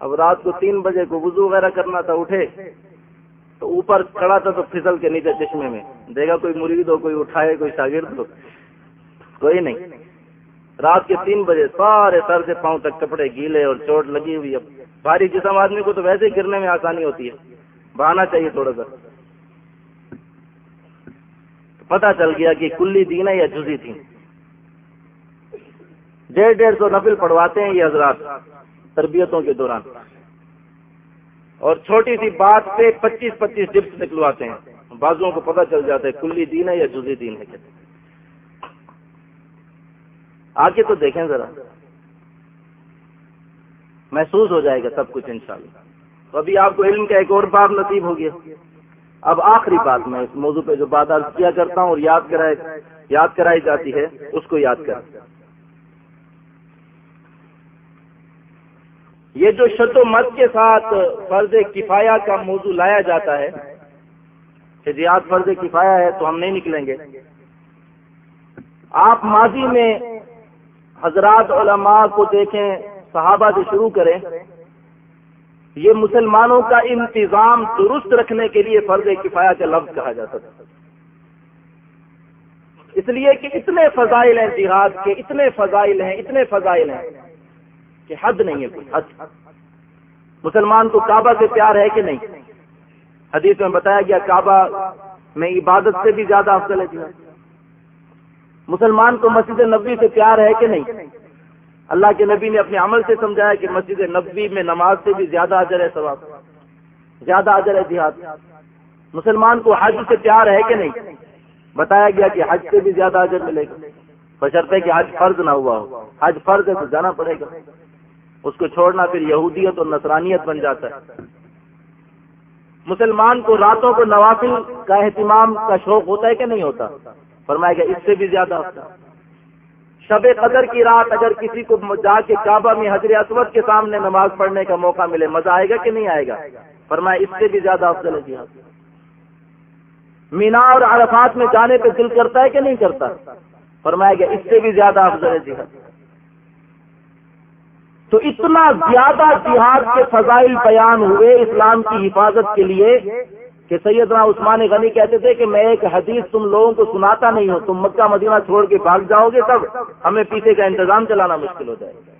اب رات کو تین بجے کو وضو وغیرہ کرنا تھا، اٹھے۔ تو اوپر کھڑا تھا تو پھسل کے نیچے چشمے میں۔ دے گا کوئی مرید ہو، کوئی اٹھائے، کوئی شاگرد ہو۔ کوئی نہیں۔ رات کے تین بجے سارے سر سے پاؤں تک کپڑے گیلے اور چوٹ لگی ہوئی اب بھاری جسم آدمی کو تو ویسے ہی گرنے میں آسانی ہوتی ہے۔ بہانا چاہیے تھوڑا سا۔ پتا چل گیا کہ کلی دین ہے یا جزی تھی ڈیڑھ ڈیڑھ سو نفل پڑھواتے ہیں یہ حضرات تربیتوں کے دوران۔ اور چھوٹی سی بات سے پچیس پچیس ڈپس نکلواتے ہیں۔ بازوؤں کو پتہ چل جاتا ہے کلی دین ہے یا جزی دین ہے۔ کہتے آگے تو دیکھیں ذرا۔ محسوس ہو جائے گا سب کچھ انشاءاللہ۔ تو ابھی آپ کو علم کا ایک اور باب نصیب ہو گیا۔ اب آخری بات میں اس موضوع پہ جو بات عرض کیا کرتا ہوں اور یاد کرائے یاد کرائی جاتی ہے، اس کو یاد کر یہ جو شد و مت کے ساتھ فرض کفایا کا موضوع لایا جاتا ہے، کہ جی جہاد فرض کفایا ہے تو ہم نہیں نکلیں گے۔ آپ ماضی میں حضرات علماء کو دیکھیں، صحابہ سے شروع کریں۔ یہ مسلمانوں کا انتظام درست رکھنے کے لیے فرض کفایا کا لفظ کہا جا سکتا اس لیے کہ اتنے فضائل ہیں جہاد کے، اتنے فضائل ہیں، اتنے فضائل ہیں کہ حد نہیں ہے کوئی، حد۔ مسلمان کو کعبہ سے پیار ہے کہ نہیں؟ حدیث میں بتایا گیا کعبہ میں عبادت سے بھی زیادہ افضل ہے جہاد۔ مسلمان کو مسجد نبی سے پیار ہے کہ نہیں؟ اللہ کے نبی نے اپنے عمل سے سمجھایا کہ مسجد نبی میں نماز سے بھی زیادہ اجر ہے ثواب، زیادہ اجر ہے جہاد۔ مسلمان کو حج سے پیار ہے کہ نہیں؟ بتایا گیا کہ حج سے بھی زیادہ اجر ملے گا۔ بشرطے کہ حج فرض نہ ہوا ہو۔ حج فرض ہے تو جانا پڑے گا۔ اس کو چھوڑنا پھر یہودیت اور نصرانیت بن جاتا ہے۔ مسلمان کو راتوں کو نوافل کا اہتمام کا شوق ہوتا ہے کہ نہیں ہوتا؟ فرمائے گا اس سے بھی زیادہ ہوتا شب قدر کی رات اگر کسی کو جا کے کعبہ میں حضر اسود کے سامنے نماز پڑھنے کا موقع ملے، مزہ آئے گا کہ نہیں آئے گا؟ فرمائے اس سے بھی زیادہ افضل ہے جہاد مینا اور عرفات میں جانے پہ دل کرتا ہے کہ نہیں کرتا؟ فرمائے گا اس سے بھی زیادہ افضل ہے جہاد تو اتنا زیادہ جہاد کے فضائل بیان ہوئے اسلام کی حفاظت کے لیے کہ سیدنا عثمان غنی کہتے تھے کہ میں ایک حدیث تم لوگوں کو سناتا نہیں ہوں، تم مکہ مدینہ چھوڑ کے بھاگ جاؤ گے تب ہمیں پیچھے کا انتظام چلانا مشکل ہو جائے گا۔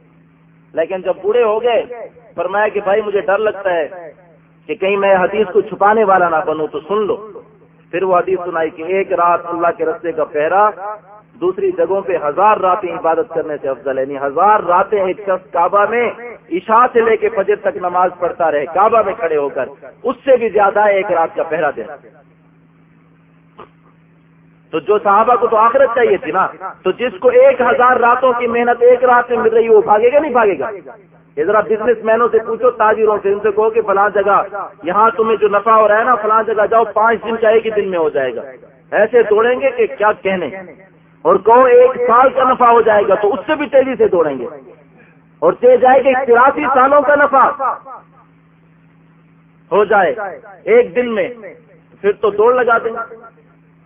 لیکن جب بوڑھے ہو گئے، فرمایا کہ بھائی مجھے ڈر لگتا ہے کہ کہیں میں حدیث کو چھپانے والا نہ بنوں تو سن لو۔ پھر وہ حدیث سنائی کہ ایک رات اللہ کے رستے کا پہرا، دوسری جگہوں پہ ہزار راتیں عبادت کرنے سے افضل ہے۔ یعنی ہزار راتیں ایک شخص کعبہ میں عشاء سے لے کے فجر تک نماز پڑھتا رہے، کعبہ میں کھڑے ہو کر، اس سے بھی زیادہ ایک رات کا پہرا دے تو جو صحابہ کو تو آخرت چاہیے تھی نا، تو جس کو ایک ہزار راتوں کی محنت ایک رات میں مل رہی ہے وہ بھاگے گا، نہیں بھاگے گا؟ یہ ذرا بزنس مینوں سے پوچھو، تاجروں سے، ان سے کہو کہ فلاں جگہ، یہاں تمہیں جو نفع ہو رہا ہے نا، فلاں جگہ جاؤ، پانچ دن چاہے کہ دن میں ہو جائے گا۔ ایسے دوڑیں گے کہ کیا کہنے؟ اور کہو ایک سال کا نفع ہو جائے گا، تو اس سے بھی تیزی سے دوڑیں گے۔ اور چلے جائے گا تراسی سالوں کا نفع۔ ہو جائے ایک دن میں، پھر تو دوڑ لگا دیں۔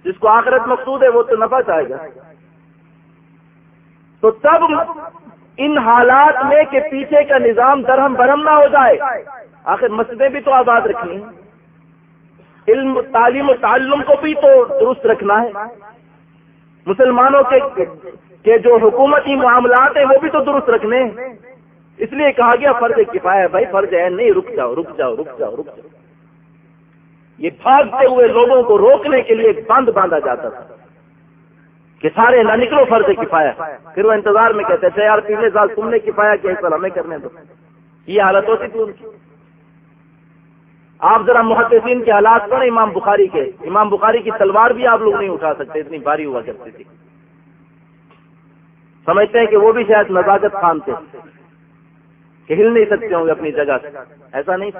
جس کو آخرت مقصود ہے، وہ تو نفع چاہے گا۔ تو تب ان حالات میں کہ پیچھے کا نظام درہم برہم نہ ہو جائے۔ آخر مسجدیں بھی تو آباد رکھنی علم، تعلیم و تعلم کو بھی تو درست رکھنا ہے۔ مسلمانوں کے جو حکومتی معاملات ہیں وہ بھی تو درست رکھنے اس لیے کہا گیا فرض کفایا بھائی فرض ہے، نہیں، رک جاؤ رک جاؤ رک جاؤ رک جاؤ۔ یہ بھاگتے ہوئے لوگوں کو روکنے کے لیے بند باندھا جاتا تھا کہ سارے نہ نکلو فرض کفایا پھر وہ انتظار میں کہتے تھے، یار، پچھلے سال تم نے کفایا کہ سال ہمیں کرنے دو۔ یہ حالت ہوتی تھی ان کی۔ آپ ذرا محدثین کے حالات پڑھیں امام بخاری کے۔ امام بخاری کی تلوار بھی آپ لوگ نہیں اٹھا سکتے، اتنی باری ہوا کرتی تھی۔ سمجھتے ہیں کہ وہ بھی شاید نزاکت خان تھے۔ کہ ہل نہیں سکتے ہوں گے اپنی جگہ سے۔ ایسا نہیں۔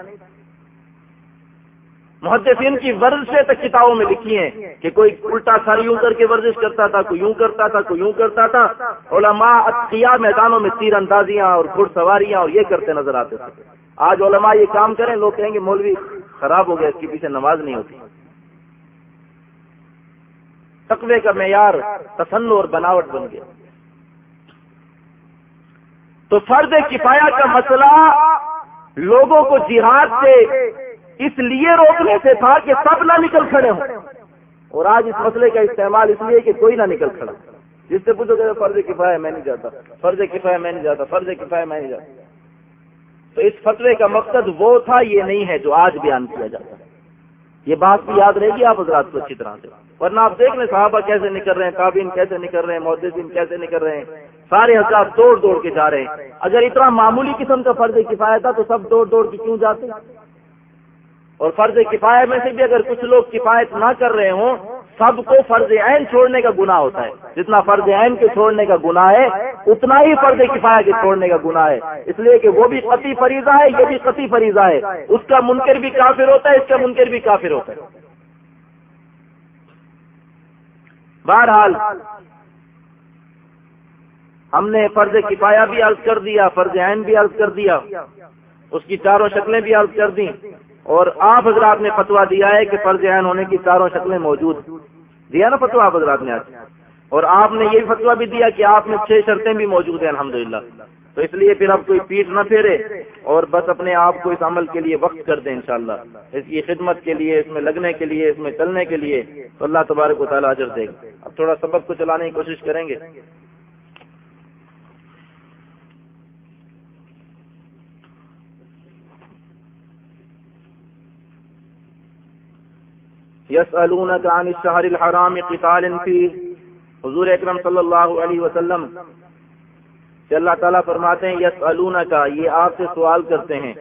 محدثین کی ورزشیں تک کتابوں میں لکھی ہیں کہ کوئی الٹا سر یوں کر کے ورزش کرتا تھا، کوئی یوں کرتا تھا، کوئی یوں کرتا تھا۔ علماء اطیا میدانوں میں تیر اندازیاں اور گھڑ سواریاں اور یہ کرتے نظر آتے تھے۔ آج علماء یہ کام کریں، لوگ کہیں گے مولوی خراب ہو گیا، اس کے پیچھے نماز نہیں ہوتی۔ تقوی کا معیار تسن اور بناوٹ بن گیا۔ تو فرد کفایا کا مسئلہ لوگوں کو جہاد سے اس لیے روکنے سے تھا کہ سب نہ نکل کھڑے ہوں۔ اور آج اس مسئلے کا استعمال اس لیے کہ کوئی نہ نکل کھڑا۔ جس سے پوچھو کہ فرض کفایا میں نہیں جاتا فرض کفایا میں نہیں جاتا فرض کفایا میں نہیں جاتا۔ تو اس فتوے کا مقصد وہ تھا، یہ نہیں ہے جو آج بیان کیا جاتا۔ ہے یہ بات بھی یاد رہے گی آپ حضرات کو اچھی طرح سے۔ ورنہ آپ دیکھ لیں، صحابہ کیسے نکل رہے ہیں کابین کیسے نکل رہے ہیں، محدثین کیسے نکل رہے ہیں۔ سارے حضرات دوڑ دوڑ کے جا رہے ہیں۔ اگر اتنا معمولی قسم کا فرض کفایت تھا تو سب دوڑ دوڑ کے کیوں جاتے؟ اور فرض کفایت میں سے بھی اگر کچھ لوگ کفایت نہ کر رہے ہوں، سب کو فرض عین چھوڑنے کا گناہ ہوتا ہے۔ جتنا فرض عین کے چھوڑنے کا گناہ ہے، اتنا ہی فرض کفایا کے چھوڑنے کا گناہ ہے۔ اس لیے کہ وہ بھی قطعی فریضہ ہے، یہ بھی قطعی فریضہ ہے۔ اس کا منکر بھی کافر ہوتا ہے، اس کا منکر بھی کافر ہوتا ہے۔ بہرحال ہم نے فرض کفایا بھی عرض کر دیا، فرض عین بھی عرض کر دیا، اس کی چاروں شکلیں بھی عرض کر دیں۔ اور آپ حضرات نے فتوا دیا ہے کہ فرض عین ہونے کی چاروں شکلیں موجود دیا نا فتوا آپ حضرات نے آج؟ اور آپ نے یہ فتوا بھی دیا کہ آپ میں چھ شرطیں بھی موجود ہیں، الحمدللہ۔ تو اس لیے پھر اب کوئی پیٹ نہ پھیرے اور بس اپنے آپ کو اس عمل کے لیے وقت کر دیں انشاءاللہ۔ اس کی خدمت کے لیے، اس میں لگنے کے لیے، اس میں چلنے کے لیے۔ تو اللہ تبارک و تعالیٰ اجر دے گا۔ اب تھوڑا سبق کو چلانے کی کوشش کریں گے۔ یس عن الشهر الحرام قتال فيه. حضور اکرم صلی اللہ علیہ وسلم، کہ اللہ تعالیٰ فرماتے ہیں یس کا یہ آپ سے سوال کرتے ہیں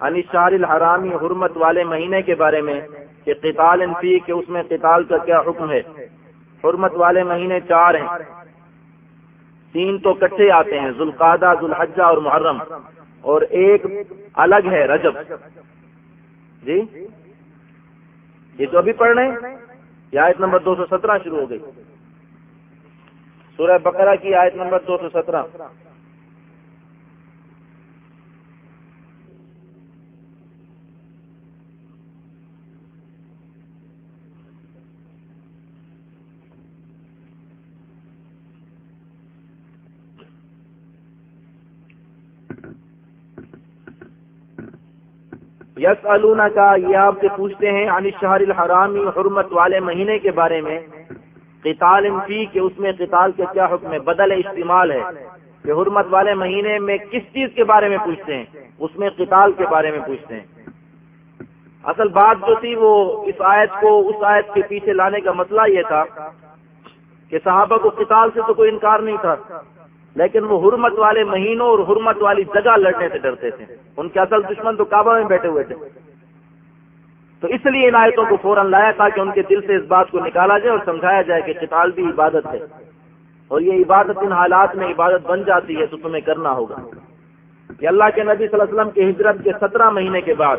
ان شار الحرامی حرمت والے مہینے کے بارے میں، کہ قتال فی کہ اس میں قتال کا کیا حکم ہے؟ حرمت والے مہینے چار ہیں۔ تین تو کٹھے آتے ہیں ذوالقادہ ذوالحجہ اور محرم، اور ایک الگ ہے، رجب۔ جی؟ یہ تو ابھی پڑھ رہے ہیں یہ آیت نمبر دو سو سترہ شروع ہو گئی۔ سورہ بقرہ کی آیت نمبر دو سو سترہ۔ یس النا کا یہ آپ سے پوچھتے ہیں، عن شہر الحرامی حرمت والے مہینے کے بارے میں۔ قتال فی، کہ اس میں قتال کے کیا حکم ہے؟ بدل استعمال ہے۔ کہ حرمت والے مہینے میں کس چیز کے بارے میں پوچھتے ہیں؟ اس میں قتال کے بارے میں پوچھتے ہیں۔ اصل بات جو تھی، وہ اس آیت کو، اس آیت کے پیچھے لانے کا مسئلہ یہ تھا کہ صحابہ کو قتال سے تو کوئی انکار نہیں تھا۔ لیکن وہ حرمت والے مہینوں اور حرمت والی جگہ لڑنے سے ڈرتے تھے۔ ان کے اصل دشمن تو کعبہ میں بیٹھے ہوئے تھے۔ تو اس لیے ان آیتوں کو فوراً لایا تاکہ ان کے دل سے اس بات کو نکالا جائے اور سمجھایا جائے کہ قتال بھی عبادت ہے۔ اور یہ عبادت ان حالات میں عبادت بن جاتی ہے تو تمہیں کرنا ہوگا۔ کہ اللہ کے نبی صلی اللہ علیہ وسلم کے ہجرت کے سترہ مہینے کے بعد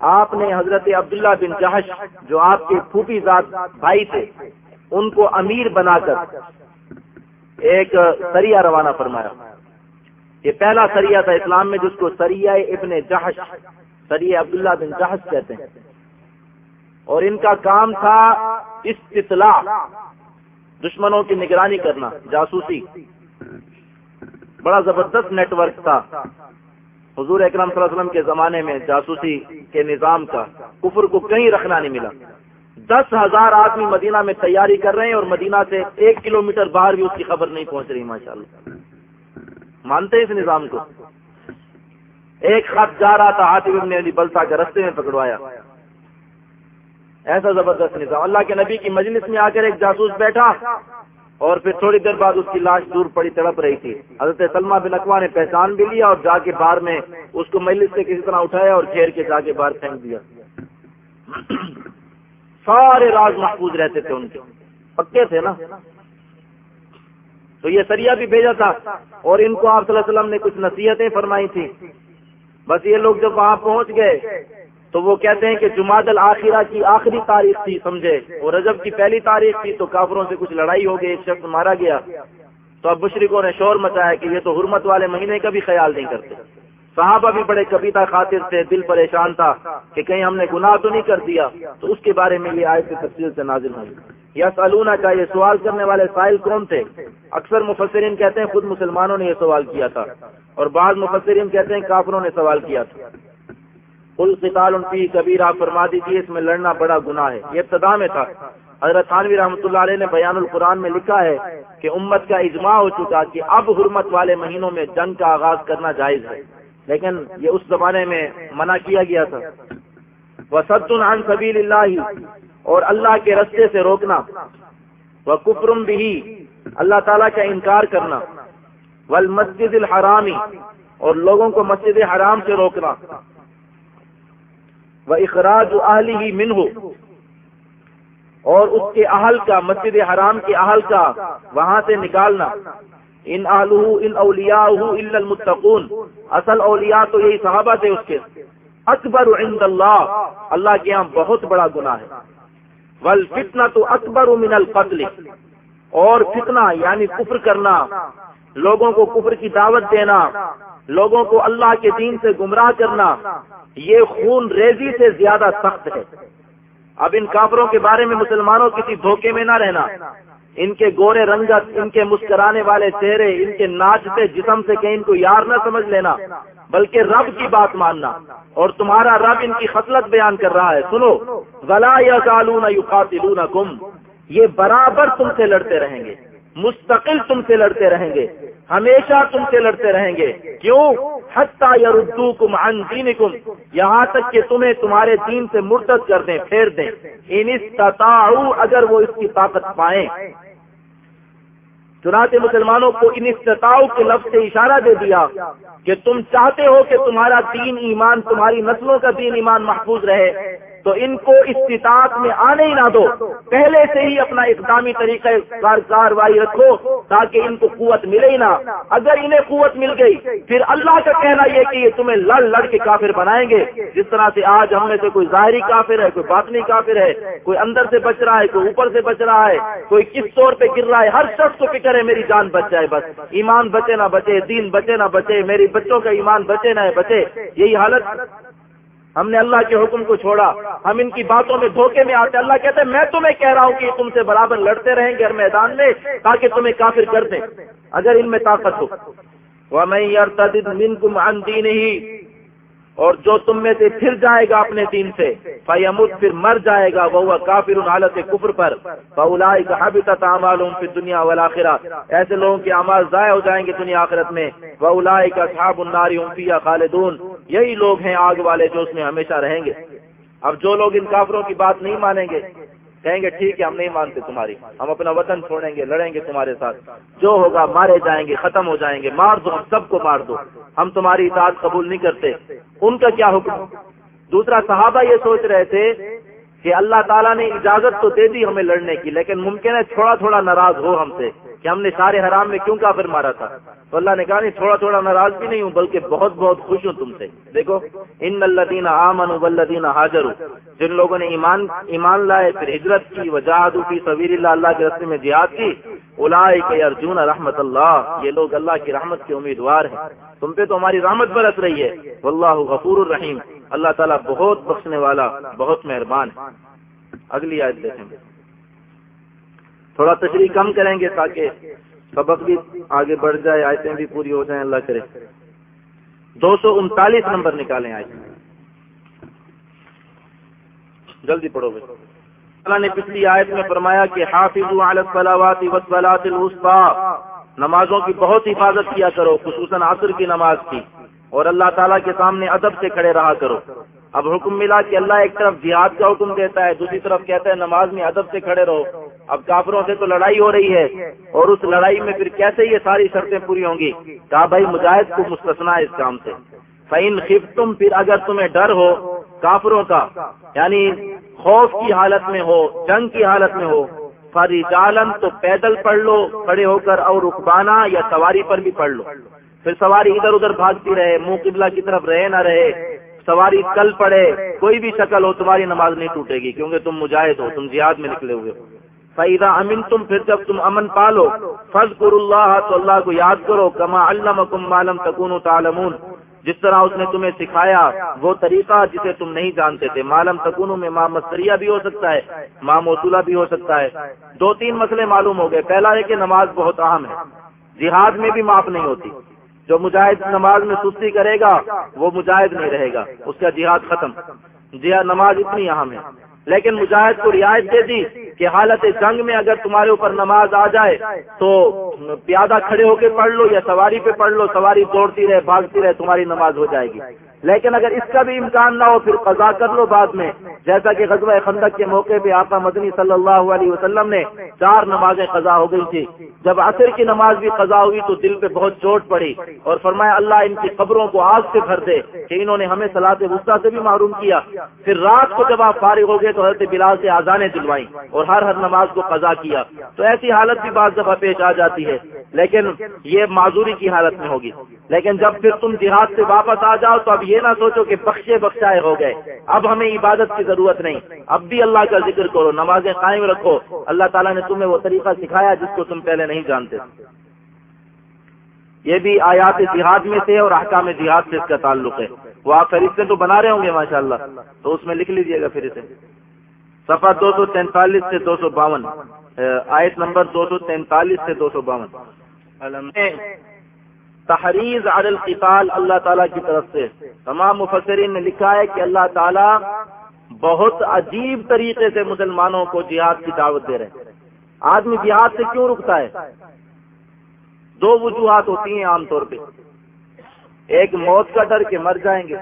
آپ نے حضرت عبداللہ بن جہش، جو آپ کے پھوپھی ذات بھائی تھے، ان کو امیر بنا کر ایک سریا روانہ فرمایا۔ یہ پہلا سریا تھا اسلام میں جس کو سریا ابن جہش سری عبداللہ بن جہز کہتے ہیں۔ اور ان کا کام تھا استطلاع، دشمنوں کی نگرانی کرنا، جاسوسی۔ بڑا زبردست نیٹ ورک تھا۔ حضور اکرم صلی اللہ علیہ وسلم کے زمانے میں جاسوسی کے نظام کا کفر کو کہیں رکھنا نہیں ملا۔ دس ہزار آدمی مدینہ میں تیاری کر رہے ہیں اور مدینہ سے ایک کلومیٹر باہر بھی اس کی خبر نہیں پہنچ رہی ماشاء اللہ مانتے ہیں اس نظام کو؟ ایک خط جا رہا تھا ہاتھی ابن علی بلتا کے رستے میں پکڑوایا۔ ایسا زبردست نظام۔ اللہ کے نبی کی مجلس میں آ کر ایک جاسوس بیٹھا اور پھر تھوڑی دیر بعد اس کی لاش دور پڑی، تڑپ رہی تھی۔ حضرت سلمہ بن اقوا نے پہچان بھی لیا اور جا کے باہر میں اس کو مجلس سے کسی طرح اٹھایا اور گھیر کے جا کے باہر پھینک دیا۔ سارے راز محفوظ رہتے تھے ان کے۔ پکے تھے نا۔ تو یہ سریا بھی بھیجا تھا۔ اور ان کو آپ صلی اللہ علیہ وسلم نے کچھ نصیحتیں فرمائی تھی بس یہ لوگ جب وہاں پہنچ گئے، تو وہ کہتے ہیں کہ جماعت الآخرہ کی آخری تاریخ تھی، سمجھے؟ اور رجب کی پہلی تاریخ تھی، تو کافروں سے کچھ لڑائی ہو گئی، ایک شخص مارا گیا۔ تو اب مشرقوں نے شور مچایا کہ یہ تو حرمت والے مہینے کا بھی خیال نہیں کرتے۔ صحابہ بھی بڑے کبیتا خاطر سے دل پریشان تھا کہ کہیں ہم نے گناہ تو نہیں کر دیا، تو اس کے بارے میں یہ آئے تفصیل سے نازل ہوئی۔ یا سلونا کا یہ سوال کرنے والے سائل کون تھے؟ اکثر مفسرین کہتے ہیں خود مسلمانوں نے یہ سوال کیا تھا، اور بعض مفسرین کہتے ہیں کافروں نے سوال کیا تھا۔ کل قتال ان کی کبیر آپ فرما دیجیے اس میں لڑنا بڑا گناہ ہے۔ یہ ابتدا میں تھا۔ حضرت خانوی رحمۃ اللہ علیہ نے بیان القرآن میں لکھا ہے کہ امت کا اجماع ہو چکا کہ اب حرمت والے مہینوں میں جنگ کا آغاز کرنا جائز ہے۔ لیکن یہ اس زمانے میں منع کیا گیا تھا۔ وہ عن سبیل اللہ اور اللہ کے رستے سے روکنا۔ وہ کفرم بھی اللہ تعالیٰ کا انکار کرنا۔ ول مسجد الحرامی اور لوگوں کو مسجد حرام سے روکنا۔ وہ اخراج اہلی ہی من ہو اور اس کے اہل کا، مسجد حرام کے اہل کا وہاں سے نکالنا۔ ان آلو ان اولیا المتقون۔ اصل اولیاء تو یہی صحابہ تھے اس کے۔ اکبر عند اللہ۔ اللہ کے یہاں بہت بڑا گناہ ہے۔ ول فتنا تو اکبر من القتل۔ اور فتنہ یعنی کفر کرنا۔ لوگوں کو کفر کی دعوت دینا۔ لوگوں کو اللہ کے دین سے گمراہ کرنا۔ یہ خون ریزی سے زیادہ سخت ہے۔ اب ان کافروں کے بارے میں مسلمانوں کسی دھوکے میں نہ رہنا۔ ان کے گورے رنگت، ان کے مسکرانے والے چہرے، ان کے ناچتے جسم سے کہ ان کو یار نہ سمجھ لینا، بلکہ رب کی بات ماننا۔ اور تمہارا رب ان کی خصلت بیان کر رہا ہے۔ سنو غلا یا کالون کم یہ برابر تم سے لڑتے رہیں گے۔ مستقل تم سے لڑتے رہیں گے، ہمیشہ تم سے لڑتے رہیں گے۔ کیوں؟ حتہ یا ردو کم ان کم یہاں تک کہ تمہیں تمہارے دین سے مرتد کر دیں، پھیر دیں۔ ان اگر وہ اس کی طاقت پائیں۔ چنانچہ مسلمانوں کو ان استطاع کے لفظ سے اشارہ دے دیا کہ تم چاہتے ہو کہ تمہارا دین ایمان، تمہاری نسلوں کا دین ایمان محفوظ رہے۔ تو ان کو استطاعت میں آنے ہی نہ دو۔ پہلے سے ہی اپنا اقدامی طریقہ کاروائی رکھو تاکہ ان کو قوت ملے ہی نہ۔ اگر انہیں قوت مل گئی، پھر اللہ کا کہنا یہ کہ یہ تمہیں لڑ لڑ کے کافر بنائیں گے۔ جس طرح سے آج ہم میں سے کوئی ظاہری کافر ہے، کوئی باطنی کافر ہے، کوئی اندر سے بچ رہا ہے، کوئی اوپر سے بچ رہا ہے، کوئی کس طور پہ گر رہا ہے، ہر شخص کو فکر ہے میری جان بچ جائے بس۔ ایمان بچے نہ بچے، دین بچے نہ بچے میری بچوں کا ایمان بچے نہ بچے۔ یہی حالت ہم نے اللہ کے حکم کو چھوڑا۔ ہم ان کی باتوں میں دھوکے میں آتے۔ اللہ کہتے ہیں، میں تمہیں کہہ رہا ہوں کہ تم سے برابر لڑتے رہیں گے ہر میدان میں، تاکہ تمہیں کافر کر دیں۔ اگر ان میں طاقت ہو۔ وہ میں اور جو تم میں سے پھر جائے گا اپنے دین سے فیمود پھر مر جائے گا وہ کافر حالت کفر پر۔ بولا تعمال پھر دنیا والا ایسے لوگوں کے اعمال ضائع ہو جائیں گے دنیا آخرت میں۔ بہلائی کا صحاب الناری فیا خالدون۔ یہی لوگ ہیں آگ والے جو اس میں ہمیشہ رہیں گے۔ اب جو لوگ ان کافروں کی بات نہیں مانیں گے کہیں گے، ٹھیک ہے، ہم نہیں مانتے تمہاری۔ ہم اپنا وطن چھوڑیں گے، لڑیں گے تمہارے ساتھ۔ جو ہوگا مارے جائیں گے، ختم ہو جائیں گے۔ مار دو، ہم سب کو مار دو۔ ہم تمہاری اطاعت قبول نہیں کرتے۔ ان کا کیا حکم؟ دوسرا، صحابہ یہ سوچ رہے تھے کہ اللہ تعالیٰ نے اجازت تو دے دی ہمیں لڑنے کی، لیکن ممکن ہے تھوڑا تھوڑا ناراض ہو ہم سے۔ کہ ہم نے سارے حرام میں کیوں کافر مارا تھا؟ تو اللہ نے کہا، نہیں، تھوڑا تھوڑا ناراض بھی نہیں ہوں، بلکہ بہت بہت خوش ہوں تم سے۔ دیکھو، ان اللہ دینا آمن ولدین حاضر جن لوگوں نے ایمان ایمان لائے، پھر ہجرت کی وجاہد کی سبیر اللہ اللہ کے رستے میں جہاد کی کے ارجن رحمت اللہ، یہ لوگ اللہ کی رحمت کے امیدوار ہیں۔ تم پہ تو ہماری رحمت برت رہی ہے۔ واللہ غفور الرحیم۔ اللہ تعالیٰ بہت بخشنے والا، بہت مہربان ہے۔ اگلی آیت دیکھیں۔ گے تھوڑا تشریح کم کریں گے تاکہ سبق بھی آگے بڑھ جائے، آیتیں بھی پوری ہو جائیں، اللہ کرے۔ دو سو انتالیس نمبر نکالیں آئے جلدی پڑھو گے اللہ نے پچھلی آیت میں فرمایا کہ حافظ نمازوں کی بہت حفاظت کیا کرو، خصوصاً عصر کی نماز کی۔ اور اللہ تعالیٰ کے سامنے ادب سے کھڑے رہا کرو۔ اب حکم ملا کہ اللہ ایک طرف جہاد کا حکم دیتا ہے، دوسری طرف کہتا ہے نماز میں ادب سے کھڑے رہو۔ اب کافروں سے تو لڑائی ہو رہی ہے، اور اس لڑائی میں پھر کیسے یہ ساری شرطیں پوری ہوں گی؟ کہا بھائی مجاہد کو مستثنا ہے اس کام سے۔ فین خف تم پھر اگر تمہیں ڈر ہو، کافروں کا یعنی خوف کی حالت میں ہو، جنگ کی حالت میں ہو فری چالن تو پیدل پڑھ لو، کھڑے ہو کر، اور رکبانا یا سواری پر بھی پڑھ لو۔ پھر سواری ادھر ادھر بھاگتی رہے، منہ قبلہ کی طرف رہے نہ رہے، سواری کل پڑے، کوئی بھی شکل ہو، تمہاری نماز نہیں ٹوٹے گی، کیونکہ تم مجاہد ہو، تم جہاد میں نکلے ہوئے ہو۔ فیدا امن تم پھر جب تم امن پالو فض کر اللہ تو اللہ کو یاد کرو کما اللہ تکون تعلمون۔ جس طرح اس نے تمہیں سکھایا، وہ طریقہ جسے تم نہیں جانتے تھے۔ معلوم تکون میں ماں مستریا بھی ہو سکتا ہے ماں موصولہ بھی ہو سکتا ہے۔ دو تین مسئلے معلوم ہو گئے۔ پہلا ہے کہ نماز بہت اہم ہے۔ جہاد میں بھی معاف نہیں ہوتی۔ جو مجاہد نماز میں سستی کرے گا، وہ مجاہد نہیں رہے گا۔ اس کا جہاد ختم۔ جہاد نماز اتنی اہم ہے۔ لیکن مجاہد کو رعایت دے دی کہ حالت جنگ میں اگر تمہارے اوپر نماز آ جائے تو پیادہ کھڑے ہو کے پڑھ لو یا سواری پہ پڑھ لو، سواری دوڑتی رہے، بھاگتی رہے، تمہاری نماز ہو جائے گی۔ لیکن اگر اس کا بھی امکان نہ ہو، پھر قضا کر لو بعد میں۔ جیسا کہ غزوہ خندق کے موقع پہ آقا مدنی صلی اللہ علیہ وسلم نے چار نمازیں قضا ہو گئی تھی جب عصر کی نماز بھی قضا ہوئی تو دل پہ بہت چوٹ پڑی اور فرمایا، اللہ ان کی قبروں کو آگ سے بھر دے کہ انہوں نے ہمیں سلاد وسطی سے بھی معروم کیا۔ پھر رات کو جب آپ فارغ ہو گئے تو حضرت بلال سے آزانیں دلوائیں اور ہر ہر نماز کو قضا کیا۔ تو ایسی حالت بھی بعض دفعہ پیش آ جاتی ہے، لیکن یہ معذوری کی حالت میں ہوگی۔ لیکن جب پھر تم جہاد سے واپس آ جاؤ تو اب یہ یہ نہ سوچو کہ بخشے بخشائے ہو گئے۔ اب ہمیں عبادت کی ضرورت نہیں۔ اب بھی اللہ کا ذکر کرو، نمازیں قائم رکھو۔ اللہ تعالیٰ نے تمہیں وہ طریقہ سکھایا جس کو تم پہلے نہیں جانتے۔ یہ بھی آیات جہاد میں سے اور احکام جہاد سے اس کا تعلق ہے۔ وہ آپ فہرستیں تو بنا رہے ہوں گے ماشاء اللہ تو اس میں لکھ لیجیے گا پھر اسے۔ صفحہ دو سو تینتالیس سے دو سو باون۔ آیت نمبر دو سو تینتالیس سے دو سو باون۔ تحریض علی القتال اللہ تعالیٰ کی طرف سے۔ تمام مفسرین نے لکھا ہے کہ اللہ تعالیٰ بہت عجیب طریقے سے مسلمانوں کو جہاد کی دعوت دے رہے ہیں۔ آدمی جہاد سے کیوں رکتا ہے؟ دو وجوہات ہوتی ہیں عام طور پہ۔ ایک موت کا ڈر کہ مر جائیں گے۔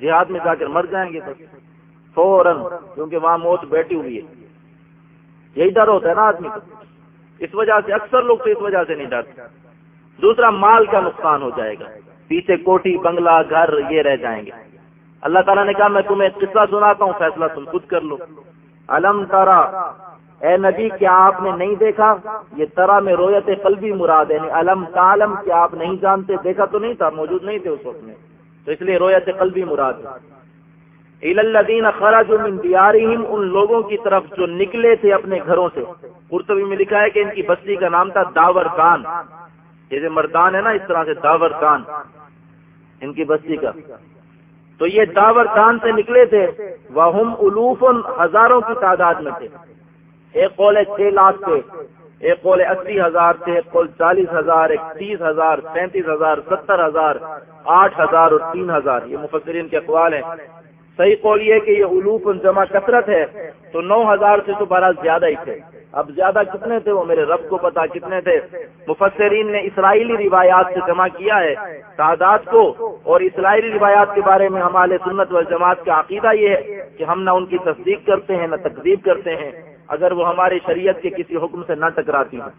جہاد میں جا کر مر جائیں گے فوراً، کیونکہ وہاں موت بیٹھی ہوئی ہے۔ یہی ڈر ہوتا ہے نا آدمی کو۔ اس وجہ سے اکثر لوگ تو اس وجہ سے نہیں ڈرتے۔ دوسرا مال کا نقصان ہو جائے گا۔ پیچھے کوٹھی، بنگلہ، گھر، یہ رہ جائیں گے۔ اللہ تعالیٰ نے کہا، میں تمہیں قصہ سناتا ہوں، فیصلہ تم خود کر لو۔ الم تارا اے نبی، کیا آپ نے نہیں دیکھا؟ یہ طرح میں رویت قلبی مراد ہے۔ یعنی علم کالم کیا آپ نہیں جانتے؟ دیکھا تو نہیں تھا، موجود نہیں تھے اس وقت میں۔ تو اس لیے رویت قلبی مراد ہے۔ الدین خراج من دیارہم ان لوگوں کی طرف جو نکلے تھے اپنے گھروں سے۔ قرطبی میں لکھا ہے کہ ان کی بستی کا نام تھا داور خان جیسے مردان ہے نا، اس طرح سے داور خان، ان کی بستی کا۔ تو یہ داور خان سے نکلے تھے وہ الوف ہزاروں کی تعداد میں تھے۔ ایک قول ہے چھ لاکھ سے ایک قول اسی ہزار سے ایک قول چالیس ہزار، ایک تیس ہزار سینتیس ہزار، ستر ہزار، آٹھ ہزار اور تین ہزار۔ یہ مفسرین کے اقوال ہیں۔ صحیح قول یہ کہ یہ علوف جمع کثرت ہے، تو نو ہزار سے تو بارہ زیادہ ہی تھے۔ اب زیادہ کتنے تھے وہ میرے رب کو پتا کتنے تھے۔ مفسرین نے اسرائیلی روایات سے جمع کیا ہے تعداد کو، اور اسرائیلی روایات کے بارے میں ہمارے سنت و جماعت کا عقیدہ یہ ہے کہ ہم نہ ان کی تصدیق کرتے ہیں، نہ تقدیب کرتے ہیں، اگر وہ ہماری شریعت کے کسی حکم سے نہ ٹکراتی ہوں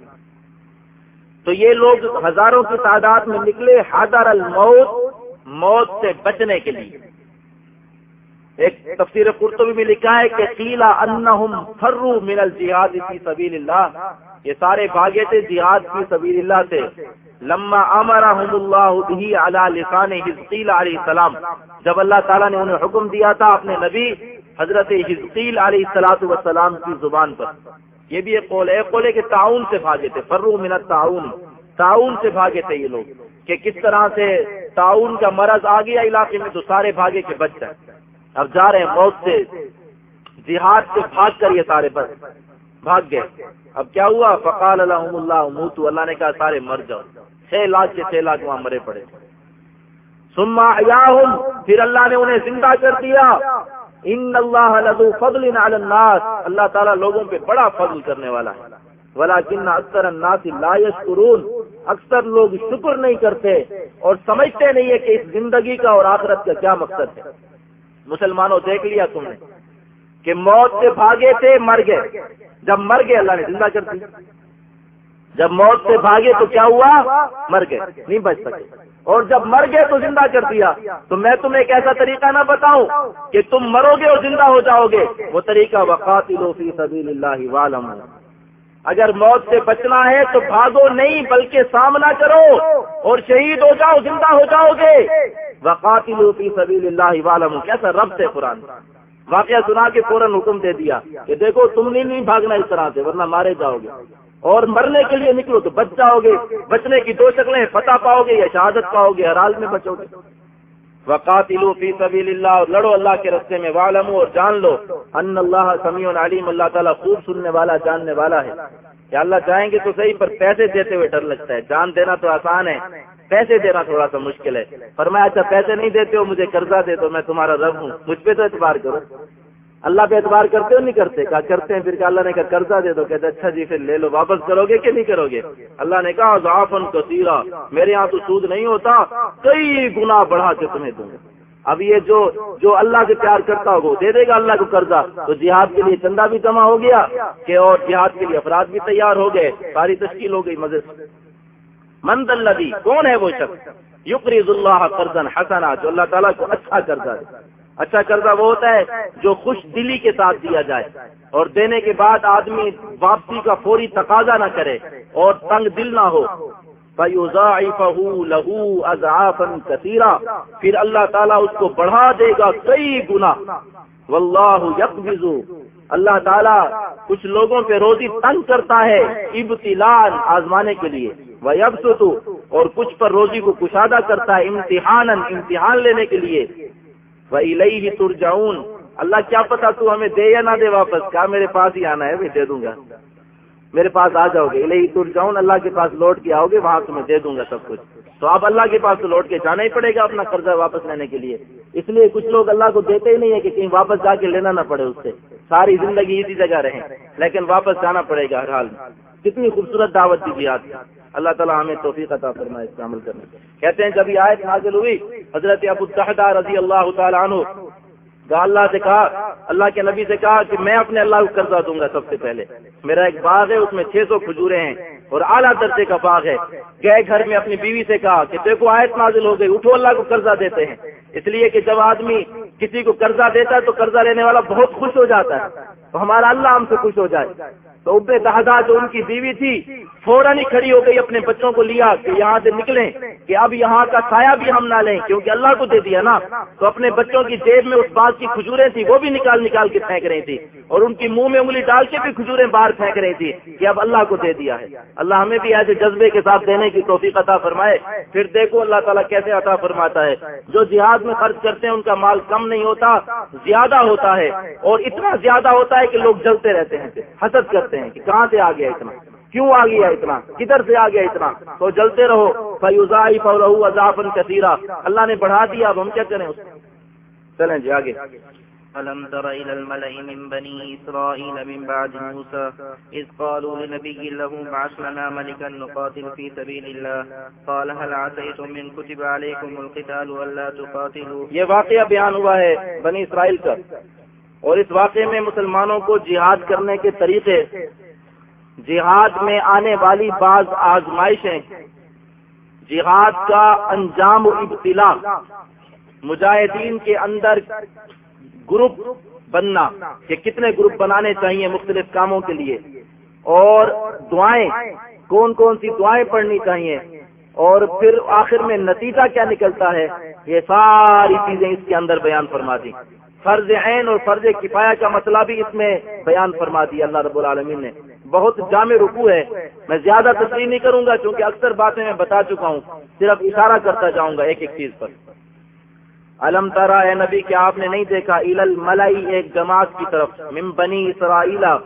تو یہ لوگ ہزاروں کی تعداد میں نکلے حضر الموت، موت سے بچنے کے لیے۔ ایک تفسیر قرطبی میں لکھا ہے کہ قیلا انہم فرو من الجہاد فی سبیل اللہ۔ یہ سارے بھاگے تھے جہاد کی سبیل اللہ سے۔ لما امرهم اللہ به علی لسان حزقیل علیہ السلام۔ جب اللہ تعالیٰ نے انہیں حکم دیا تھا اپنے نبی حضرت حزقیل علیہ السلاۃ والسلام کی زبان پر۔ یہ بھی ایک قول ہے قول ہے کہ تعاون سے بھاگے تھے۔ فرو من التعاون تعاون سے بھاگے تھے یہ لوگ۔ کہ کس طرح سے تعاون کا مرض آ گیا علاقے میں تو سارے بھاگے کے بچ جائے۔ اب جا رہے ہیں موت سے۔ جہاد سے بھاگ کر یہ سارے بس بھاگ گئے۔ اب کیا ہوا؟ فقال اللہ اللہ موتو اللہ نے کہا، سارے مر جاؤ۔ چھ لاکھ کے چھ لاکھ وہاں مرے پڑے۔ سما پھر اللہ نے انہیں زندہ کر دیا۔ ان اللہ لذو فضل علی الناس۔ اللہ تعالیٰ لوگوں پہ بڑا فضل کرنے والا ہے۔ ولیکن اکثر الناس لا یشکرون۔ اکثر لوگ شکر نہیں کرتے اور سمجھتے نہیں ہے کہ اس زندگی کا اور آخرت کا کیا مقصد ہے۔ مسلمانوں دیکھ لیا تم نے کہ موت سے بھاگے تھے، مر گئے۔ جب مر گئے، اللہ نے زندہ کر دی۔ جب موت سے بھاگے تو کیا ہوا؟ مر گئے، نہیں بچ سکے۔ اور جب مر گئے تو زندہ کر دیا۔ تو میں تمہیں ایک ایسا طریقہ نہ بتاؤں کہ تم مرو گے اور زندہ ہو جاؤ گے۔ وہ طریقہ وقات فی سبیل اللہ عالم اگر موت سے بچنا ہے تو بھاگو نہیں، بلکہ سامنا کرو اور شہید ہو جاؤ، زندہ ہو جاؤ گے۔ وقاتلو فی سبیل اللہ عالم کیسا رب سے قرآن. واقعہ سنا کے فوراً حکم دے دیا کہ دیکھو تم نے نہیں بھاگنا اس طرح سے، ورنہ مارے جاؤ گے اور مرنے کے لیے نکلو تو بچ جاؤ گے بچنے کی دو شکلیں، فتح پاؤ گے یا شہادت پاؤ گے ہر حال میں بچو گے وقاتلو فی سبیل اللہ اور لڑو اللہ کے رستے میں والم اور جان لو ان اللہ سمیع علیم، اللہ تعالیٰ خوب سننے والا، جاننے والا ہے۔ کہ اللہ چاہیں گے تو صحیح، پر پیسے دیتے ہوئے ڈر لگتا ہے۔ جان دینا تو آسان ہے، پیسے دینا تھوڑا سا مشکل ہے۔ پر میں اچھا پیسے نہیں دیتے ہو، مجھے قرضہ دے تو میں تمہارا رب ہوں۔ مجھ پہ تو اعتبار کرو۔ اللہ پہ اعتبار کرتے ہو نہیں کرتے؟ کہا کرتے ہیں، پھر کہ اللہ نے کہا قرضہ دے دو۔ کہتے اچھا جی پھر لے لو۔ واپس کرو گے کہ نہیں کرو گے؟ اللہ نے کہا ضعفن کثیرہ۔ میرے یہاں تو سود نہیں ہوتا، کئی گنا بڑھا کے تمہیں دوں اب یہ جو جو اللہ سے پیار کرتا ہوگا دے دے گا اللہ کو قرضہ۔ تو جہاد کے لیے چندہ بھی جمع ہو گیا کہ اور جہاد کے لیے افراد بھی تیار ہو گئے، ساری تشکیل ہو گئی مزے مند اللہ دی کون ہے وہ شخص؟ یقریض اللہ قرض حسنا، جو اللہ تعالیٰ کو اچھا قرضہ دے۔ اچھا قرضہ وہ ہوتا ہے جو خوش دلی کے ساتھ دیا جائے۔ اور دینے کے بعد آدمی واپسی کا فوری تقاضا نہ کرے اور تنگ دل نہ ہو۔ لہو اضافن کثیرہ۔ پھر اللہ تعالیٰ اس کو بڑھا دے گا کئی گنا۔ واللہ یقبضو اللہ تعالیٰ کچھ لوگوں پہ روزی تنگ کرتا ہے ابتلال آزمانے کے لیے۔ وہ اب اور کچھ پر روزی کو کشادہ کرتا ہے امتحان امتحان لینے کے لیے۔ وہ الہی ترجعون۔ اللہ کیا پتا تو ہمیں دے یا نہ دے واپس۔ کیا میرے پاس ہی آنا ہے میں دے دوں گا۔ میرے پاس آ جاؤ گے۔ الہی ترجعون اللہ کے پاس لوٹ کے آؤ گے، وہاں تمہیں دے دوں گا سب کچھ۔ تو آپ اللہ کے پاس تو لوٹ کے جانا ہی پڑے گا اپنا قرضہ واپس لینے کے لیے۔ اس لیے کچھ لوگ اللہ کو دیتے ہی نہیں ہے کہ کہیں واپس جا کے لینا نہ پڑے اس سے۔ ساری زندگی اسی جگہ رہیں، لیکن واپس جانا پڑے گا ہر حال میں۔ کتنی خوبصورت دعوت دی جی یاد اللہ تعالیٰ ہمیں توفیق عطا فرمائے، اس کا عمل کرنے۔ کہتے ہیں، جب یہ آیت حاصل ہوئی، حضرت ابو الطحدہ رضی اللہ تعالیٰ عنہ اللہ سے کہا، اللہ کے نبی سے کہا کہ میں اپنے اللہ کو قرضہ دوں گا سب سے پہلے۔ میرا ایک باغ ہے، اس میں چھ سو کھجورے ہیں اور اعلیٰ درجے کا باغ ہے۔ گئے گھر میں اپنی بیوی سے کہا کہ دیکھو، آیت نازل ہو گئی، اٹھو، اللہ کو قرضہ دیتے ہیں۔ اس لیے کہ جب آدمی کسی کو قرضہ دیتا ہے تو قرضہ لینے والا بہت خوش ہو جاتا ہے۔ تو ہمارا اللہ ہم سے خوش ہو جائے۔ تو اب دہدا جو ان کی بیوی تھی فوراً ہی کھڑی ہو گئی، اپنے بچوں کو لیا کہ یہاں سے نکلیں، کہ اب یہاں کا سایہ بھی ہم نہ لیں، کیونکہ اللہ کو دے دیا نا۔ تو اپنے بچوں کی جیب میں اس بات کی کھجوریں تھی وہ بھی نکال نکال کے پھینک رہی تھی۔ اور ان کی منہ میں انگلی ڈال کے بھی کھجوریں باہر پھینک رہی تھی کہ اب اللہ کو دے دیا ہے۔ اللہ ہمیں بھی ایسے جذبے کے ساتھ دینے کی توفیق عطا فرمائے۔ پھر دیکھو اللہ تعالیٰ کیسے عطا فرماتا ہے۔ جو جہاد میں خرچ کرتے ہیں، ان کا مال کم نہیں ہوتا، زیادہ ہوتا ہے۔ اور اتنا زیادہ ہوتا ہے کہ لوگ جلتے رہتے ہیں، حسد کرتے ہیں کہ کہاں سے آ گیا اتنا؟ کیوں آ گیا اتنا؟ کدھر سے آ گیا اتنا؟ تو جلتے رہو۔ فیوزائی فورہ اضافن کثیرہ اللہ نے بڑھا دیا اب ہم کیا کریں چلیں جی آگے۔ ألم تر إلى الملأ من بني إسرائيل من بعد موسى إذ قالوا لنبي له بعث لنا ملكا نقاتل في سبيل الله قال هل عسيتم من كتب عليكم القتال ولا تقاتلوا؟ یہ واقعہ بیان ہوا ہے بنی اسرائیل کا۔ اور اس واقعے میں مسلمانوں کو جہاد کرنے کے طریقے، جہاد میں آنے والی بعض آزمائشیں، جہاد کا انجام و ابتلا، مجاہدین کے اندر گروپ بننا، کہ کتنے گروپ بنانے چاہیے مختلف کاموں کے لیے، اور دعائیں، کون کون سی دعائیں پڑھنی چاہیے، اور پھر آخر میں نتیجہ کیا نکلتا ہے، یہ ساری چیزیں اس کے اندر بیان فرما دی۔ فرض عین اور فرض کفایہ کا مطلب مسئلہ بھی اس میں بیان فرما دیا اللہ رب العالمین نے۔ بہت جامع رکو ہے۔ میں زیادہ تسلیم نہیں کروں گا کیونکہ اکثر باتیں میں بتا چکا ہوں۔ صرف اشارہ کرتا جاؤں گا ایک ایک چیز پر۔ علم تارا اے نبی کیا آپ نے نہیں دیکھا ملائی ایک جماعت کی طرف، من بنی اسرائیلہ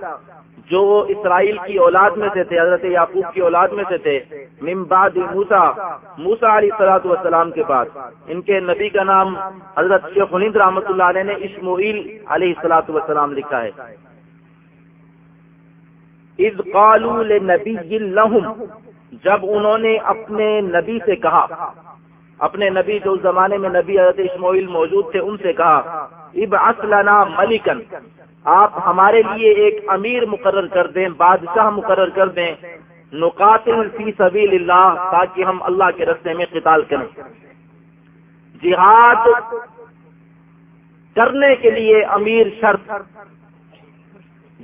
جو اسرائیل کی اولاد میں سے تھے، حضرت یعقوب کی اولاد میں سے تھے بعد موسا موسا علی سلاۃ والسلام کے بعد۔ ان کے نبی کا نام حضرت شیخ ہند رحمۃ اللہ علیہ نے اشمعیل علیہ السلاۃ والسلام لکھا ہے۔ از قالو نبی جب انہوں نے اپنے نبی سے کہا، اپنے نبی جو اس زمانے میں نبی حضرت اسماعیل موجود تھے، ان سے کہا اب اسلنا ملکن آپ ہمارے لیے ایک امیر مقرر کر دیں، بادشاہ مقرر کر دیں۔ نقاتل فی سبیل اللہ، تاکہ ہم اللہ کے رستے میں قتال کریں۔ جہاد کرنے کے لیے امیر شرط۔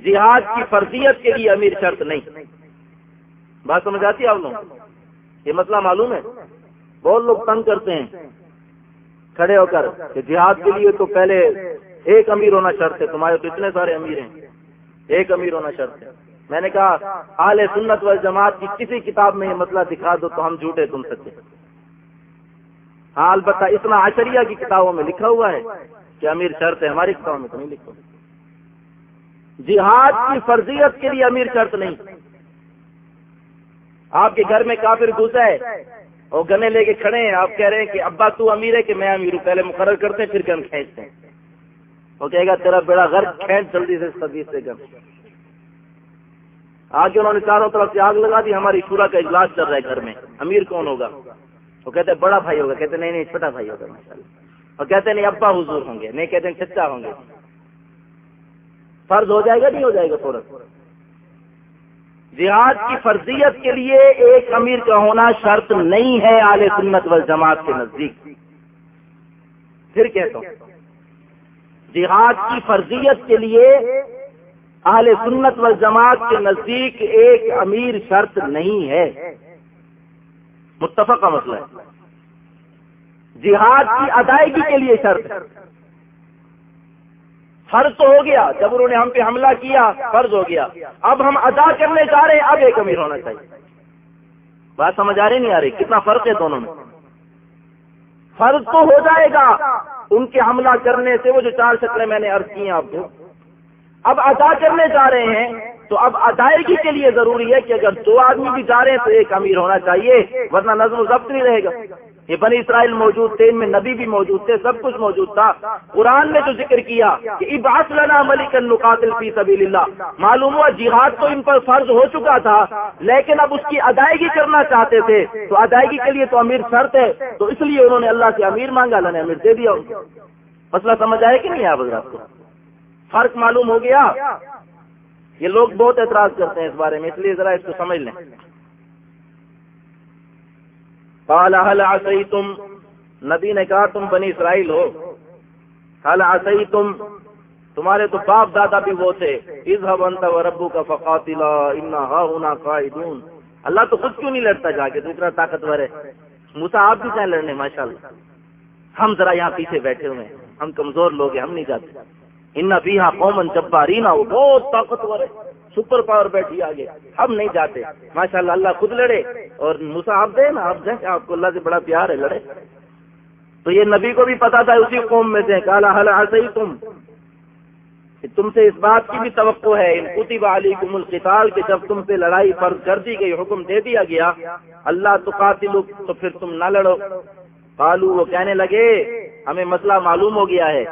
جہاد کی فرضیت کے لیے امیر شرط نہیں۔ بات سمجھ آتی ہے آپ لوگ یہ مسئلہ معلوم ہے؟ بہت لوگ تنگ کرتے ہیں۔ کھڑے ہو کر کہ جہاد کے لیے تو پہلے ایک امیر ہونا شرط ہے، تمہارے تو اتنے سارے امیر ہیں۔ ایک امیر ہونا شرط ہے۔ میں نے کہا اعلی سنت و جماعت کی کسی کتاب میں یہ مسئلہ دکھا دو تو ہم جھوٹے تم سکتے ہاں البتہ اتنا آشریہ کی کتابوں میں لکھا ہوا ہے کہ امیر شرط ہے۔ ہماری کتابوں میں تو نہیں لکھا۔ جہاد کی فرضیت کے لیے امیر شرط نہیں۔ آپ کے گھر میں کافر گھسا ہے۔ اور گنے لے کے کھڑے ہیں۔ آپ کہہ رہے ہیں کہ ابا تو امیر ہے کہ میں امیر ہوں۔ پہلے مقرر کرتے ہیں، پھر گن کھینچتے ہیں۔ وہ کہے گا، تیرا بیڑا گھر کھینچ جلدی سے سدیش سے گن آگے انہوں نے چاروں طرف سے آگ لگا دی۔ ہماری شورا کا اجلاس چل رہا ہے گھر میں۔ امیر کون ہوگا؟ وہ کہتے ہیں، بڑا بھائی ہوگا۔ کہتے نہیں نہیں، چھوٹا بھائی ہوگا اور کہتے نہیں، ابا حضور ہوں گے۔ نہیں، کہتے ہیں، چچا ہوں گے۔ فرض ہو جائے گا، نہیں ہو جائے گا، فوراً۔ جہاد کی فرضیت کے لیے ایک امیر کا ہونا شرط نہیں ہے اعلی سنت و جماعت کے نزدیک۔ پھر کہتا ہوں، جہاد کی فرضیت کے لیے اہل سنت و جماعت کے نزدیک ایک امیر شرط نہیں ہے۔ متفق کا مسئلہ ہے۔ جہاد کی ادائیگی کے لیے شرط ہے۔ فرض تو ہو گیا، جب انہوں نے ہم پہ حملہ کیا، فرض ہو گیا۔ اب ہم ادا کرنے جا رہے ہیں، اب ایک امیر ہونا چاہیے۔ بات سمجھ آ رہی نہیں آ رہی؟ کتنا فرق ہے دونوں میں؟ فرض تو ہو جائے گا، ان کے حملہ کرنے سے وہ جو چار شکلیں میں نے عرض کی ہیں آپ کو۔ اب ادا کرنے جا رہے ہیں، تو اب ادائیگی کے لیے ضروری ہے کہ اگر دو آدمی بھی جا رہے ہیں تو ایک امیر ہونا چاہیے، ورنہ نظم و ضبط نہیں رہے گا۔ یہ بنی اسرائیل موجود تھے، ان میں نبی بھی موجود تھے، سب کچھ موجود تھا۔ قرآن نے جو ذکر کیا کہ اباس لنا ملک القاتل فی سبیل اللہ معلوم ہوا جہاد تو ان پر فرض ہو چکا تھا، لیکن اب اس کی ادائیگی کرنا چاہتے تھے۔ تو ادائیگی کے لیے تو امیر شرط ہے تو اس لیے انہوں نے اللہ سے امیر مانگا، اللہ نے امیر دے دیا۔ مسئلہ سمجھ آئے کہ نہیں آپ حضرات کو؟ فرق معلوم ہو گیا۔ یہ لوگ بہت اعتراض کرتے ہیں اس بارے میں، اس لیے ذرا اس کو سمجھ لیں۔ قال، هل عصيتم نبی نے کہا، تم بنی اسرائیل ہو۔ حل عصيتم تمہارے تو باپ دادا بھی وہ تھے۔ اذهب انت وربك کا فقاتلا، انا هنا قائدون اللہ تو خود کیوں نہیں لڑتا جا کے؟ تو اتنا طاقتور ہے۔ موسا آپ بھی چاہیں لڑنے؟ ماشاءاللہ۔ ہم ذرا یہاں پیچھے بیٹھے ہوئے ہیں۔ ہم کمزور لوگ ہیں، ہم نہیں جاتے۔ ان بیہا قومن جبارینا وہ بہت طاقتور ہے۔ سپر پاور بیٹھی آگے۔ ہم نہیں جاتے۔ ماشاء اللہ اللہ خود لڑے۔ اور مسا آپ دے نا، آپ جائیں۔ آپ کو اللہ سے بڑا پیار ہے، لڑے۔ تو یہ نبی کو بھی پتا تھا، اسی قوم میں سے۔ کالا حل ہی تم تم سے اس بات کی بھی توقع ہے۔ ان کتب علی کم القتال، کہ جب تم سے لڑائی فرض کر دی گئی، حکم دے دیا گیا۔ اللہ تو قاتل تو پھر تم نہ لڑو۔ کالو وہ کہنے لگے، ہمیں مسئلہ معلوم ہو گیا ہے۔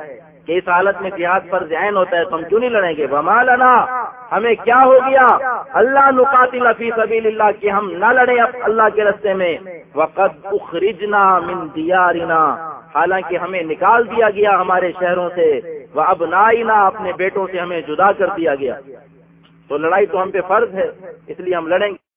کہ اس حالت میں جہاد پر ذہن ہوتا ہے تو ہم کیوں نہیں لڑیں گے؟ بما لنا؟ ہمیں کیا ہو گیا؟ اللہ نقاتل فی سبیل اللہ کہ ہم نہ لڑیں اللہ کے رستے میں۔ وقت اخرجنا من دیارنا حالانکہ ہمیں نکال دیا گیا ہمارے شہروں سے۔ وہ اب اپنے بیٹوں سے ہمیں جدا کر دیا گیا۔ تو لڑائی تو ہم پہ فرض ہے، اس لیے ہم لڑیں گے۔